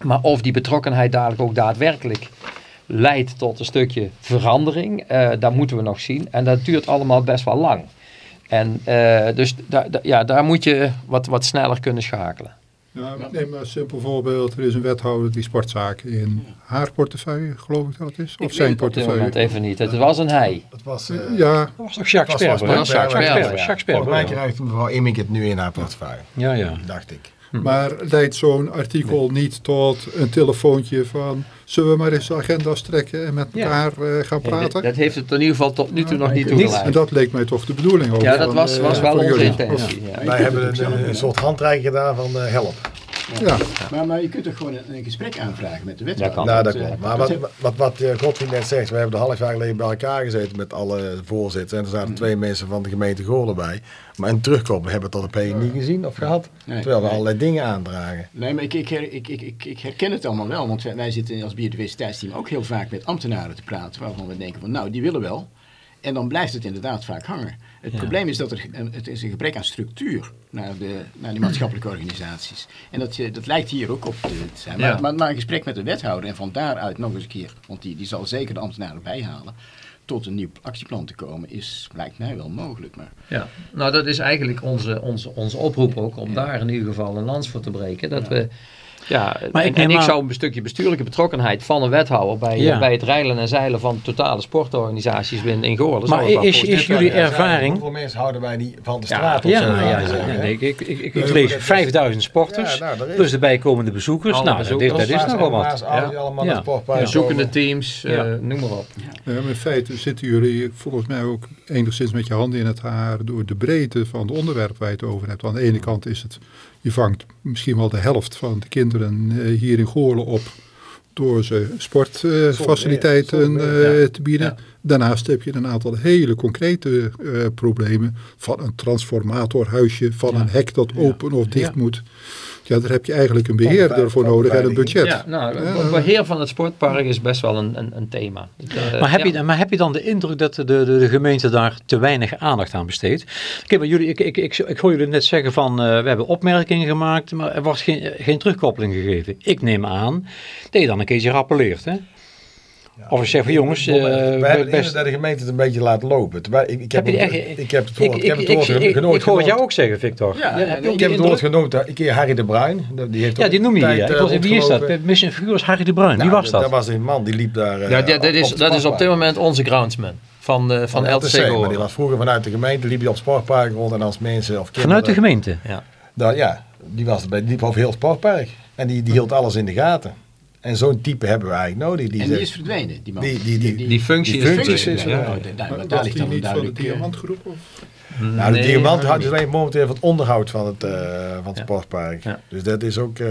Maar of die betrokkenheid dadelijk ook daadwerkelijk leidt tot een stukje verandering, uh, dat moeten we nog zien. En dat duurt allemaal best wel lang. En dus da, da, ja, daar moet je wat, wat sneller kunnen schakelen. Ja, neem maar een simpel voorbeeld. Er is een wethouder die sportzaken in haar portefeuille, geloof ik dat het is. Of Ik zijn het portefeuille. moment even niet. Het was een hij. Dat was... eh, Ja, Dat was toch Jacques Sperber? Jacques Sperber, volgens mij krijgt mevrouw Immink het nu in haar portefeuille. Ja, ja. Dacht ik. Maar leidt zo'n artikel niet tot een telefoontje van... zullen we maar eens de agenda's trekken en met Ja. elkaar eh, gaan praten? Dat heeft het in ieder geval tot nu toe nog niet En toegelaten. dat leek mij toch de bedoeling ook. Ja, dat van, was, eh, was wel onze intentie. Ja. Wij hebben een, een soort handreiking gedaan van eh, help. Ja, Maar, maar je kunt toch gewoon een, een gesprek aanvragen met de wethouder? kan. Nou, dat Want, eh, klopt. Maar wat, wat, wat eh, Godfried net zegt, we hebben een half jaar geleden bij elkaar gezeten met alle voorzitters. En er zaten twee mensen van de gemeente Goorlen bij. Maar een terugkomen hebben we tot op heden niet gezien of gehad. Nee, terwijl we nee. allerlei dingen aandragen. Nee, maar ik, ik, her- ik, ik, ik, ik herken het allemaal wel. Want wij, wij zitten als biodiversiteitsteam ook heel vaak met ambtenaren te praten. Waarvan we denken van nou, die willen wel. En dan blijft het inderdaad vaak hangen. Het Ja. probleem is dat er een, het is een gebrek aan structuur naar, de, naar die maatschappelijke organisaties. En dat, je- dat lijkt hier ook op te zijn. Maar, Ja. maar, maar een gesprek met de wethouder en van daaruit nog eens een keer, want die, die zal zeker de ambtenaren bijhalen, tot een nieuw actieplan te komen, is, lijkt mij wel mogelijk. Maar Ja, nou dat is eigenlijk onze, onze, onze oproep ook, om daar in ieder geval een lans voor te breken. Dat we, ja, Maar en, ik en zou een stukje bestuurlijke betrokkenheid van een wethouder bij, Ja. bij het reilen en zeilen van totale sportorganisaties in, in Goorlen. Maar is- is vinden. jullie ervaring- Hoeveel mensen houden wij niet van de straat? of Ja, zo, ja, ja, ja. ik, ik, ik, ik Nee, lees dat is- 5000 sporters, Ja, nou, is- plus de bijkomende bezoekers. Nou, dat is, bezoekers. dat is Opa's, nogal wat. Ja. Ja. komen. teams, eh, noem maar op. Ja, in feite zitten jullie volgens mij ook enigszins met je handen in het haar door de breedte van het onderwerp waar je het over hebt. Aan de ene kant is het, je vangt misschien wel de helft van de kinderen eh, hier in Goorlen op door ze sportfaciliteiten meer, te bieden. Daarnaast heb je een aantal hele concrete eh, problemen van een transformatorhuisje, van een hek dat open of dicht Ja. moet. Ja, daar heb je eigenlijk een beheerder voor nodig en een budget. Ja, nou, Ja. beheer van het sportpark is best wel een, een, een thema. Eh, Maar heb, ja. je, maar heb je dan de indruk dat de, de, de gemeente daar te weinig aandacht aan besteedt? Kijk, maar jullie, ik, ik, ik, ik hoor jullie net zeggen van eh, we hebben opmerkingen gemaakt, maar er was geen, geen terugkoppeling gegeven. Ik neem aan dat je dan een keertje rappeleert. Hè? Of ik zeg van jongens, eh, we hebben best, de gemeente het een beetje laten lopen. Terwijl ik, ik, heb, Heb het- echt- ik heb het ik, woord, ik, ik, heb het ik, woord ik, ik, genoemd. ik hoor het jou ook zeggen, Victor. Ja, Ik heb het woord genoemd. Een keer Harry de Bruin. Die heeft Ja, die noem je hier. eh, Ik was, wie is dat? Mission Figuur was Harry de Bruin. Wie Nou, was dat? Dat was een man die liep daar. eh, Ja, dat, dat, is, dat is op dit moment onze groundsman van, eh, van Van LTC LTC, maar die was vroeger vanuit de gemeente, liep hij op het sportpark rond en als mensen of kinderen... Vanuit de gemeente. Ja. Dan, ja, die, was die liep over heel het sportpark. En die, die hield alles in de gaten. En zo'n type hebben we eigenlijk nodig. Die en die zegt- is verdwenen, die man. Die- die- die- Die functie Die is verdwenen. is Ja, er. ja, daar- daar- Maar daar was ligt die dan niet van de duidelijk... diamantgroep? Of? Nou, de Nee, diamant dus alleen momenteel van het onderhoud van het, eh, van het Ja. sportpark. Ja. Dus dat is ook... eh,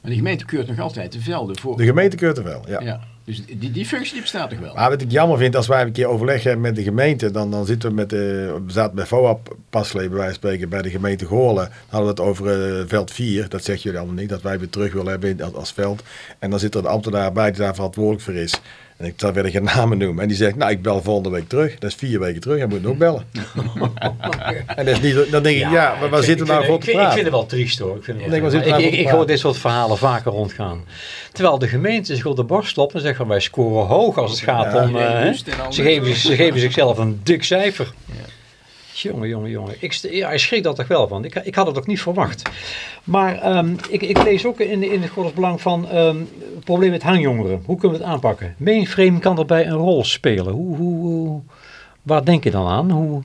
Maar de gemeente keurt nog altijd de velden voor. de gemeente keurt er wel, ja. Dus die, functie bestaat toch wel? Maar wat ik jammer vind, als wij een keer overleg hebben met de gemeente, dan, dan zitten we met de, we zaten bij FOAP pas geleden bij wijze spreken bij de gemeente Goorlen. Dan hadden we het over eh, veld 4, dat zeggen jullie allemaal niet, dat wij weer terug willen hebben als, als veld. En dan zit er een ambtenaar bij die daar verantwoordelijk voor is. En ik zal verder geen namen noemen. En die zegt, nou ik bel volgende week terug. Dat is vier weken terug, hij moet nog bellen. en dat is niet, dan denk ik, ja, maar waar zitten we nou voor ik te vind, ik vind het wel triest hoor. Ik, vind het wel er ik, nou ik, ik te hoor dit soort verhalen vaker rondgaan. Terwijl de gemeente zich op de borst klopt en zegt van wij scoren hoog als het gaat Ja. om... eh, ze, geven, ze geven zichzelf een dik cijfer. Jongen, jongen, jongen. Ik, ja, ik schrik dat toch wel van. Ik, ik had het ook niet verwacht. Maar ehm, ik, ik lees ook in, in het Gods Belang van ehm, het probleem met hangjongeren. Hoe kunnen we het aanpakken? Mainframe kan daarbij een rol spelen. Hoe, hoe, hoe, waar denk je dan aan? Hoe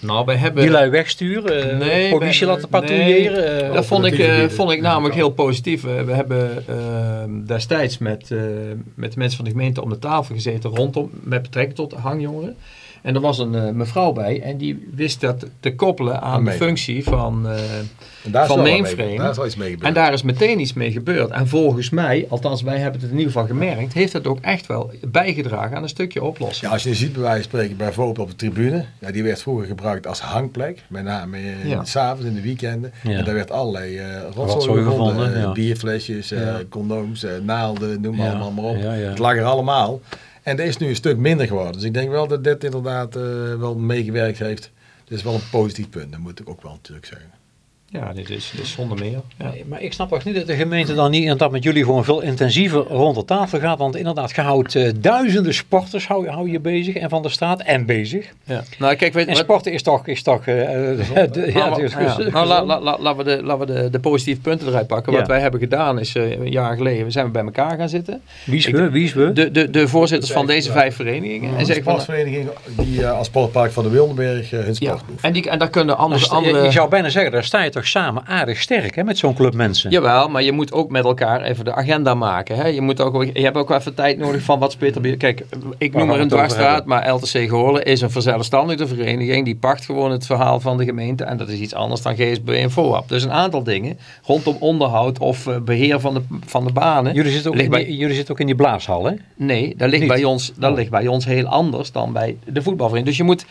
Nou, wij hebben... die lui wegsturen? eh, Nee, politie wij- laten patrouilleren? eh, Dat vond ik, eh, vond ik namelijk heel positief. Eh, We hebben eh, destijds met, eh, met de mensen van de gemeente om de tafel gezeten rondom met betrekking tot hangjongeren. En er was een eh, mevrouw bij en die wist dat te koppelen aan de functie van, eh, van mainframe. Daar is wel iets mee gebeurd. En daar is meteen iets mee gebeurd. En volgens mij, althans wij hebben het in ieder geval gemerkt, heeft het ook echt wel bijgedragen aan een stukje oplossing. Ja, als je ziet bij wijze van spreken bijvoorbeeld op de tribune, ja, die werd vroeger gebruikt als hangplek, met name Ja. s'avonds in de weekenden. Ja. En daar werd allerlei eh rotzooi gevonden, gevonden, eh, ja. bierflesjes, eh, Ja. condooms, naalden, noem allemaal maar op. ja, ja. Het lag er allemaal. En dat is nu een stuk minder geworden. Dus ik denk wel dat dit inderdaad eh, wel meegewerkt heeft. Dat is wel een positief punt, dat moet ik ook wel natuurlijk zeggen. Ja, dit is, dit is zonder meer. Ja. Nee, maar ik snap toch niet dat de gemeente dan niet inderdaad met jullie gewoon veel intensiever rond de tafel gaat. Want inderdaad, je houdt eh, duizenden sporters hou, hou je bezig en van de straat en bezig. Ja. Nou, kijk, weet, En wat- sporten is toch, is toch de- ja, Nou, het is ja. gezond. Nou, la- la- la- laten we, de, laten we de, de positieve punten eruit pakken. Wat Ja. wij hebben gedaan is eh, een jaar geleden, zijn we bij elkaar gaan zitten. Wie is Ik- we? Wie is we? De, de, de voorzitters van deze vijf verenigingen. En Een zeggen van, sportvereniging die eh, als sportpark van de Wildenberg hun ja, sport doet. en, die, en daar kunnen. Dus, eh, andere Je zou bijna zeggen, daar sta je toch samen aardig sterk hè, met zo'n club mensen. Jawel, maar je moet ook met elkaar even de agenda maken. Hè? Je, moet ook, je hebt ook even tijd nodig van wat speelt er bij- Kijk, ik noem maar een dwarsstraat, maar LTC Goorlen is een verzelfstandigde vereniging. Die pacht gewoon het verhaal van de gemeente. En dat is iets anders dan GSB en FOAP. Dus een aantal dingen rondom onderhoud of eh, beheer van de, van de banen. Jullie zitten, ook in bij- die, jullie zitten ook in die blaashal hè? Nee, dat ligt, Niet? bij ons, dat Oh. ligt bij ons heel anders dan bij de voetbalvereniging. Dus je moet,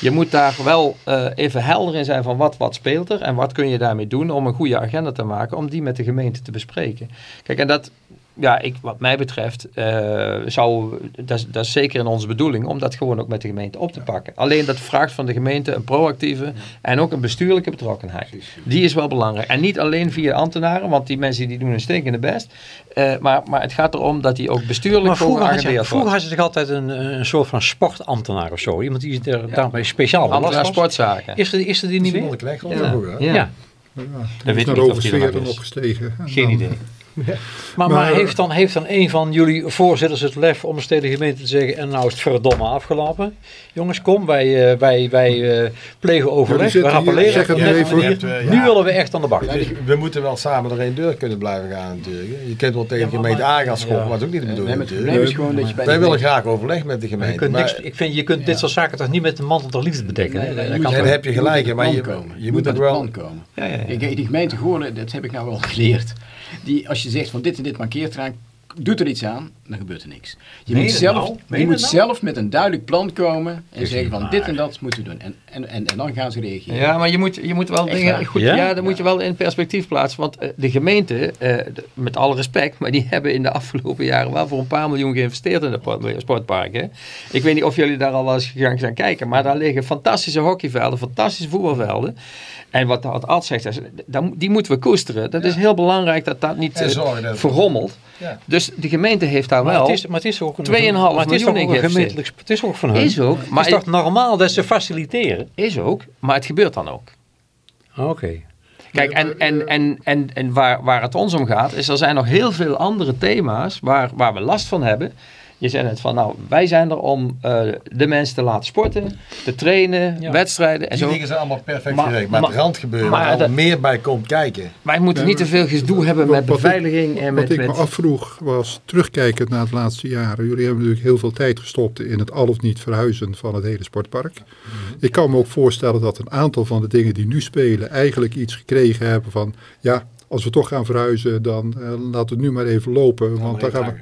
je moet daar wel eh, even helder in zijn van wat, wat speelt er en wat kun je daarmee doen om een goede agenda te maken, om die met de gemeente te bespreken. Kijk, en dat, ja, ik, wat mij betreft, eh, zou, dat, is- dat is zeker in onze bedoeling om dat gewoon ook met de gemeente op te pakken. Alleen dat vraagt van de gemeente een proactieve en ook een bestuurlijke betrokkenheid. Die is wel belangrijk. En niet alleen via ambtenaren, want die mensen die doen een stinkende best. Eh, maar, maar het gaat erom dat die ook bestuurlijk Maar vroeger had, je, geagendeerd vroeger had je toch altijd een, een soort van sportambtenaar of zo. Iemand die er daarmee speciaal Ambtenaar was. sportzaken. Is er, is er die niet meer? de Ja. vroeger, hè? Ja. Ja. Ja, weet is niet de of die er nog oversfeer is. opgestegen. En Geen dan- Maar, maar, Maar- heeft, dan, heeft dan een van jullie voorzitters het lef om eens tegen de gemeente te zeggen... en nou is het verdomme afgelopen. Jongens, kom, wij, eh, wij, wij eh, plegen overleg, we hier- rappelleren. net even. Je eh, Nu ja. willen we echt aan de bak. Dus we moeten wel samen door één deur kunnen blijven gaan natuurlijk. Je kunt wel tegen de gemeente aan gaan schoppen, maar dat is ook niet de bedoeling het is gewoon dat je bij Wij de willen graag overleg met de Je gemeente. kunt maar- niks, ik vind, je kunt dit soort zaken toch niet met de mantel der liefde bedekken. hè? Nee, Dat je toch heb je gelijk, maar je, je moet een wel... plan komen. Ja, ja, ja. Ik, die gemeente Goorlen, dat heb ik nou wel geleerd. Die, als je zegt van dit en dit markeerterrein, doet er iets aan, dan gebeurt er niks. Je Meen moet, je zelf, nou? Je moet nou? zelf met een duidelijk plan komen en is zeggen van dit en dat moeten we doen. En, en, en, en dan gaan ze reageren. Ja, maar je moet, je moet wel Echt dingen waar? goed. Ja? Ja, dan moet je wel in perspectief plaatsen. Want eh, de gemeente, eh, met alle respect, maar die hebben in de afgelopen jaren wel voor een paar miljoen geïnvesteerd in de po- sportparken. Ik weet niet of jullie daar al wel eens gaan zijn kijken, maar daar liggen fantastische hockeyvelden, fantastische voetbalvelden. En wat, wat Ad zegt, is, dat- die moeten we koesteren. Dat is heel belangrijk dat dat niet eh, dat- verrommelt. Ja. Dus de gemeente heeft daar Maar wel. het is, maar het is ook een, 2,5 het is toch miljoen ook een gemeentelijk, het is ook van hun. Is ook, Maar maar het is toch normaal dat ze faciliteren? is ook, maar het gebeurt dan ook. Oké. Kijk, en, en, en, en, en waar, waar het ons om gaat, is er zijn nog heel veel andere thema's waar, waar we last van hebben. Je zei net van, nou, wij zijn er om eh, de mensen te laten sporten, te trainen, Ja. wedstrijden en Die zo. dingen zijn allemaal perfect Maar- geregeld. Maar, maar- het randgebeuren, maar waar er dat- meer bij komt kijken. Wij moeten Ja, niet te veel gedoe hebben met Wat ik- beveiliging en met... Wat ik me afvroeg was, terugkijkend naar de laatste jaren. Jullie hebben natuurlijk heel veel tijd gestopt in het al of niet verhuizen van het hele sportpark. Mhm. Ik kan me ook voorstellen dat een aantal van de dingen die nu spelen eigenlijk iets gekregen hebben van... Ja, als we toch gaan verhuizen, dan eh, laten we het nu maar even lopen. Want dan gaan we,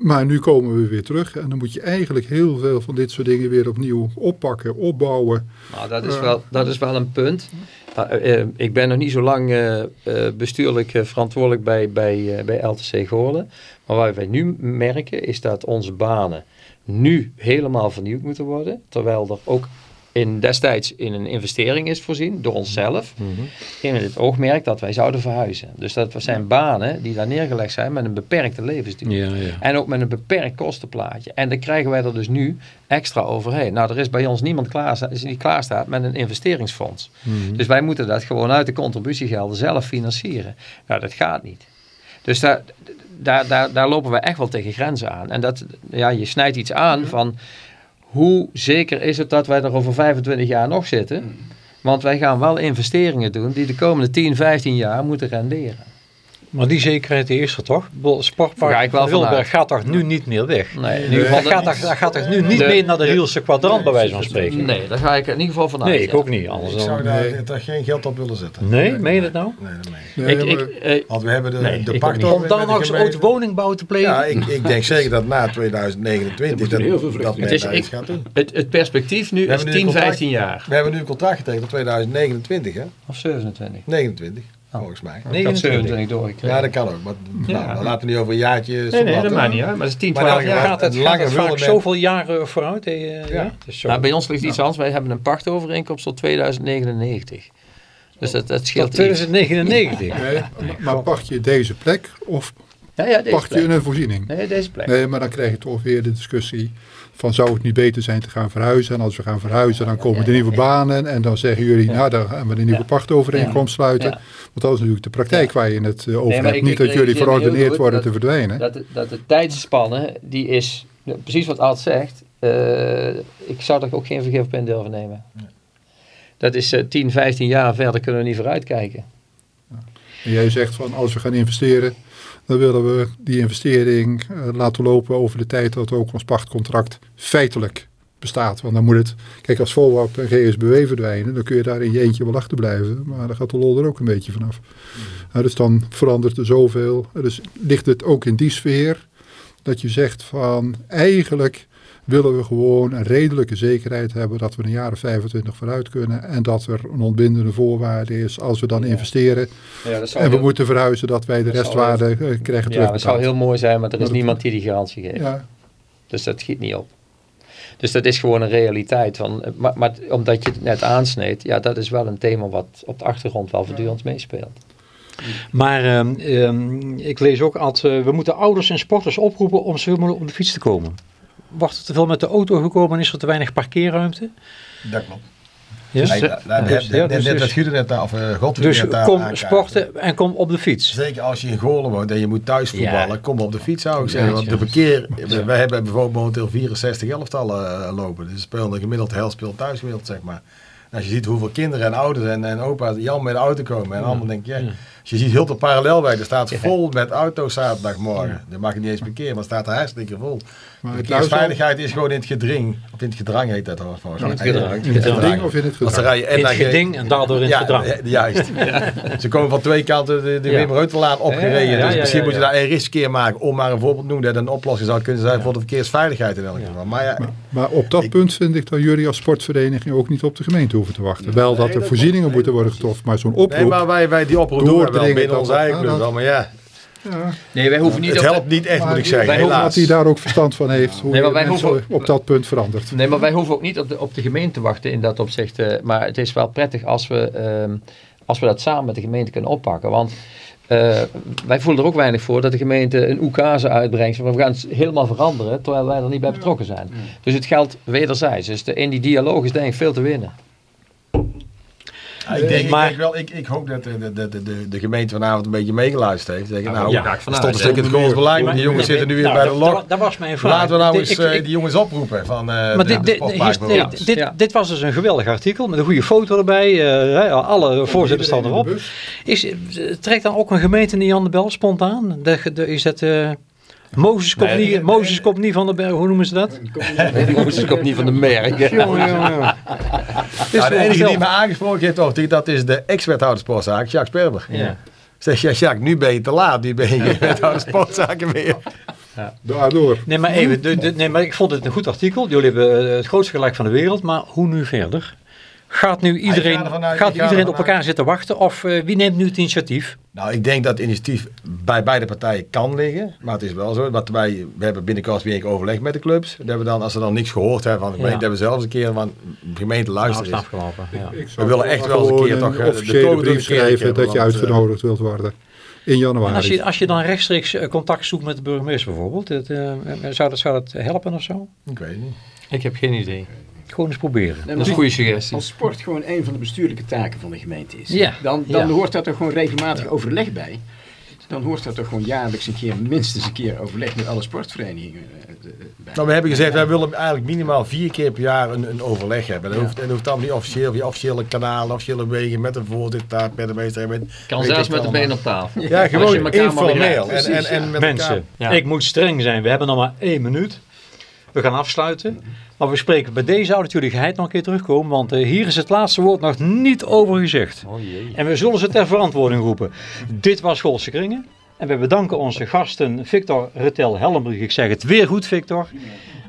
maar nu komen we weer terug en dan moet je eigenlijk heel veel van dit soort dingen weer opnieuw oppakken, opbouwen. Nou, dat is, wel, dat is wel een punt. Eh, eh, ik ben nog niet zo lang eh, eh, bestuurlijk eh, verantwoordelijk bij, bij, eh, bij LTC Goorlen. Maar wat wij nu merken is dat onze banen nu helemaal vernieuwd moeten worden. Terwijl er ook in, destijds in een investering is voorzien door onszelf. In het oogmerk dat wij zouden verhuizen. Dus dat zijn banen die daar neergelegd zijn met een beperkte levensduur. Ja, ja. En ook met een beperkt kostenplaatje. En dan krijgen wij er dus nu extra overheen. Nou, er is bij ons niemand klaar, die klaar staat met een investeringsfonds. Dus wij moeten dat gewoon uit de contributiegelden zelf financieren. Nou, dat gaat niet. Dus daar, daar, daar, daar lopen we echt wel tegen grenzen aan. En dat, ja, je snijdt iets aan van hoe zeker is het dat wij er over 25 jaar nog zitten. Want wij gaan wel investeringen doen die de komende 10, 15 jaar moeten renderen. Maar die zekerheid die is er toch? Ik bedoel, Ga Sportpark ik wel van Wilberg vanuit. gaat toch nu niet meer weg? Nee, in ieder Dat geval gaat, toch, dat gaat toch nu niet De- meer naar de Rielse kwadrant bij wijze van spreken? Nee, daar ga ik in ieder geval vanuit. Nee, ik ja. ook niet. Anders Ik zou dan... daar, daar geen geld op willen zetten. Nee, meen je dat nou? Nee, dat meen ik. Nee, Ik, maar- ik, Want we hebben de, Nee, de Om de nog eens ooit woningbouw te plegen? Ja, ik, ik denk zeker dat na 2029 Er dat, dat men daar iets gaat doen. het, het perspectief nu is hebben nu 10, een contract. 15 jaar. We hebben nu een contract getekend tot 2029, hè? Of 27. 29, volgens mij. Ik had 29. 27 doorgekregen. Ja, dat kan ook. Maar Ja. nou, dan laten we niet over een jaartje. nee, nee, dat maakt niet uit. Maar dat is 10, Maar 12 dat jaar. Gaat het, gaat lange het vaak men- zoveel jaren vooruit? eh, ja. Ja. Het is zo. Nou, bij ons ligt iets anders. Wij hebben een pachtovereenkomst tot 2099. Dus dat, dat scheelt Tot 2099. Nee, maar pacht je deze plek of Ja, ja, deze pacht je een voorziening? Nee, deze plek. Nee, maar dan krijg je toch weer de discussie van zou het niet beter zijn te gaan verhuizen? En als we gaan verhuizen, dan komen de nieuwe banen. En dan zeggen jullie, nou dan gaan we een nieuwe pachtovereenkomst sluiten. Ja. Want dat is natuurlijk de praktijk waar je het eh, over maar hebt. ik- niet ik dat jullie verordeneerd goed worden dat- te verdwijnen. Dat, de- dat de tijdsspanne, die is, ja, precies wat Ad zegt, eh, ik zou er ook geen vergif op in durven nemen. Dat is eh 10, 15 jaar verder kunnen we niet vooruitkijken. En jij zegt van als we gaan investeren, dan willen we die investering eh, laten lopen over de tijd dat ook ons pachtcontract feitelijk bestaat. Want dan moet het, kijk als Volwap en GSBW verdwijnen, dan kun je daar in je eentje wel achter blijven. Maar dan gaat de lol er ook een beetje vanaf. Nou, dus dan verandert er zoveel. Dus ligt het ook in die sfeer dat je zegt van eigenlijk willen we gewoon een redelijke zekerheid hebben dat we een jaar of 25 vooruit kunnen. En dat er een ontbindende voorwaarde is als we dan investeren. Ja, dat zou En we heel- moeten verhuizen dat wij de restwaarde eh, krijgen Ja, dat zou heel mooi zijn, maar er Maar is dat- niemand die die garantie geeft. Ja, Dus dat schiet niet op. Dus dat is gewoon een realiteit. Van, eh, maar, maar omdat je het net aansneed, ja, dat is wel een thema wat op de achtergrond wel voortdurend meespeelt. Maar ehm, ehm, ik lees ook altijd, we moeten ouders en sporters oproepen om zoveel mogelijk op de fiets te komen. Wordt er te veel met de auto gekomen en is er te weinig parkeerruimte? Dat klopt. Ja? Nee, Dus- ja, dus- dus- net, kom sporten en kom op de fiets. Zeker als je in Goorlen woont en je moet thuis voetballen, Ja. kom op de fiets zou ik zeggen. Want de verkeer, wij hebben bijvoorbeeld momenteel 64 elftallen eh, lopen. Dus spelen gemiddeld, helft speelt thuis gemiddeld zeg maar. En als je ziet hoeveel kinderen en ouders en, en opa's Jan met de auto komen en allemaal denk je, ja. als je ziet heel de parallelweg, er staat vol met auto's zaterdagmorgen. Dat mag je niet eens parkeren, maar het staat er hartstikke vol. Maar de verkeersveiligheid is gewoon in het gedring, of in het gedrang heet dat hoor. In het gedrang. in het ding of in het ze en In het naar ge- geding en daardoor in het ja, gedrang. ja, juist. Ze komen van twee kanten de, de Ja. Wim Reutelaan opgereden. Ja, ja, dus ja, misschien ja, moet je ja. daar een riskeer maken om maar een voorbeeld te noemen dat een oplossing zou kunnen zijn voor de verkeersveiligheid in elk geval. Maar ja, Maar op dat Ik- punt vind ik dat jullie als sportvereniging ook niet op de gemeente hoeven te wachten. Wel dat er voorzieningen moeten worden getroffen, maar zo'n nee, oproep. maar wij, wij die oproep doen we wel binnen onze eigen club wel. Maar ja, ja, Nee, wij hoeven niet het helpt niet echt maar moet ik zeggen, wij helaas. dat hij daar ook verstand van heeft hoe Nee, maar wij hoeven- op dat punt verandert. Nee, maar wij hoeven ook niet op de, op de gemeente te wachten in dat opzicht. eh, maar het is wel prettig als we, ehm, als we dat samen met de gemeente kunnen oppakken. Want eh, wij voelen er ook weinig voor dat de gemeente een oekase uitbrengt. Van we gaan het helemaal veranderen, terwijl wij er niet bij betrokken zijn. Dus het geldt wederzijds. Dus de, in die dialoog is denk ik veel te winnen. Ik, denk, Maar- ik, denk wel, ik, ik hoop dat de, de, de, de, de gemeente vanavond een beetje meegeluisterd heeft. Denk, ik, nou, ja, er stond een stuk in het Goals beleid, maar die jongens Nee, zitten nu weer nou, bij de log. Dat, was mijn vraag. Laten we nou eens ik- eh, die jongens oproepen van eh de, dit, was dus een geweldig artikel met een goede foto erbij. eh, hè, alle voorzitters staan erop. Is, eh, trekt dan ook een gemeente niet aan de bel spontaan? Is dat eh Mozes komt, Nee, niet, Mozes komt niet van de berg, hoe noemen ze dat? Mozes komt niet van de merk. Jongen, jongen, jongen. Ja, de enige die me aangesproken heeft, over, dat is de ex-wethouder sportzaak, Jacques Sperber. Ja. Zeg ja, Jacques, nu ben je te laat, nu ben je geen wethouder sportzaken meer. Daardoor. Nee, maar even, de, de- nee, maar ik vond het een goed artikel. Jullie hebben eh, het grootste gelijk van de wereld, maar hoe nu verder? Gaat nu iedereen, gaat iedereen op elkaar zitten wachten of eh, wie neemt nu het initiatief? Nou, ik denk dat het initiatief bij beide partijen kan liggen. Maar het is wel zo, dat wij, we hebben binnenkort weer een keer overleg met de clubs. Dat hebben we dan, als ze dan niks gehoord hebben van de gemeente, Ja. hebben we zelfs een keer van de gemeente luisteren. Nou, afgelopen. Ja. Ik zou willen echt wel eens een keer toch, eh, officiële door de brief schrijven dat je eh, uitgenodigd wilt worden. In januari. En als je, als je dan rechtstreeks eh, contact zoekt met de burgemeester bijvoorbeeld, het, eh, zou, dat, zou dat helpen of zo? Ik weet het niet. Ik heb geen idee. Gewoon eens proberen. Nee, Dat is een goede suggestie. Als sport gewoon een van de bestuurlijke taken van de gemeente is, Ja, dan, dan ja. hoort daar toch gewoon regelmatig overleg bij. Dan hoort daar toch gewoon jaarlijks een keer, minstens een keer overleg met alle sportverenigingen eh, eh, bij. Nou, we hebben gezegd, wij willen eigenlijk minimaal vier keer per jaar een, een overleg hebben. Dat hoeft, en dat hoeft allemaal niet officieel, via officiële kanalen, officiële wegen, met een voorzitter, met de meester. Met, Kan zelfs met de benen op tafel. Ja, gewoon informeel. En, en, en met Mensen, ik moet streng zijn. We hebben nog maar één minuut. We gaan afsluiten. Maar we spreken bij deze geheid nog een keer terugkomen. Want eh, hier is het laatste woord nog niet over gezegd. Oh. En we zullen ze ter verantwoording roepen. Dit was Golse Kringen. En we bedanken onze gasten Victor Retel Hellenbrug. Ik zeg het weer goed Victor.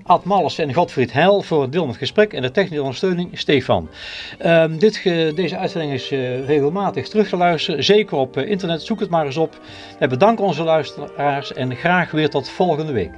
Ad Malles en Godfried Heil voor het deel van het gesprek en de technische ondersteuning Stefan. Ehm, dit ge- deze uitzending is eh, regelmatig terug te luisteren. Zeker op eh, internet, zoek het maar eens op. We bedanken onze luisteraars en graag weer tot volgende week.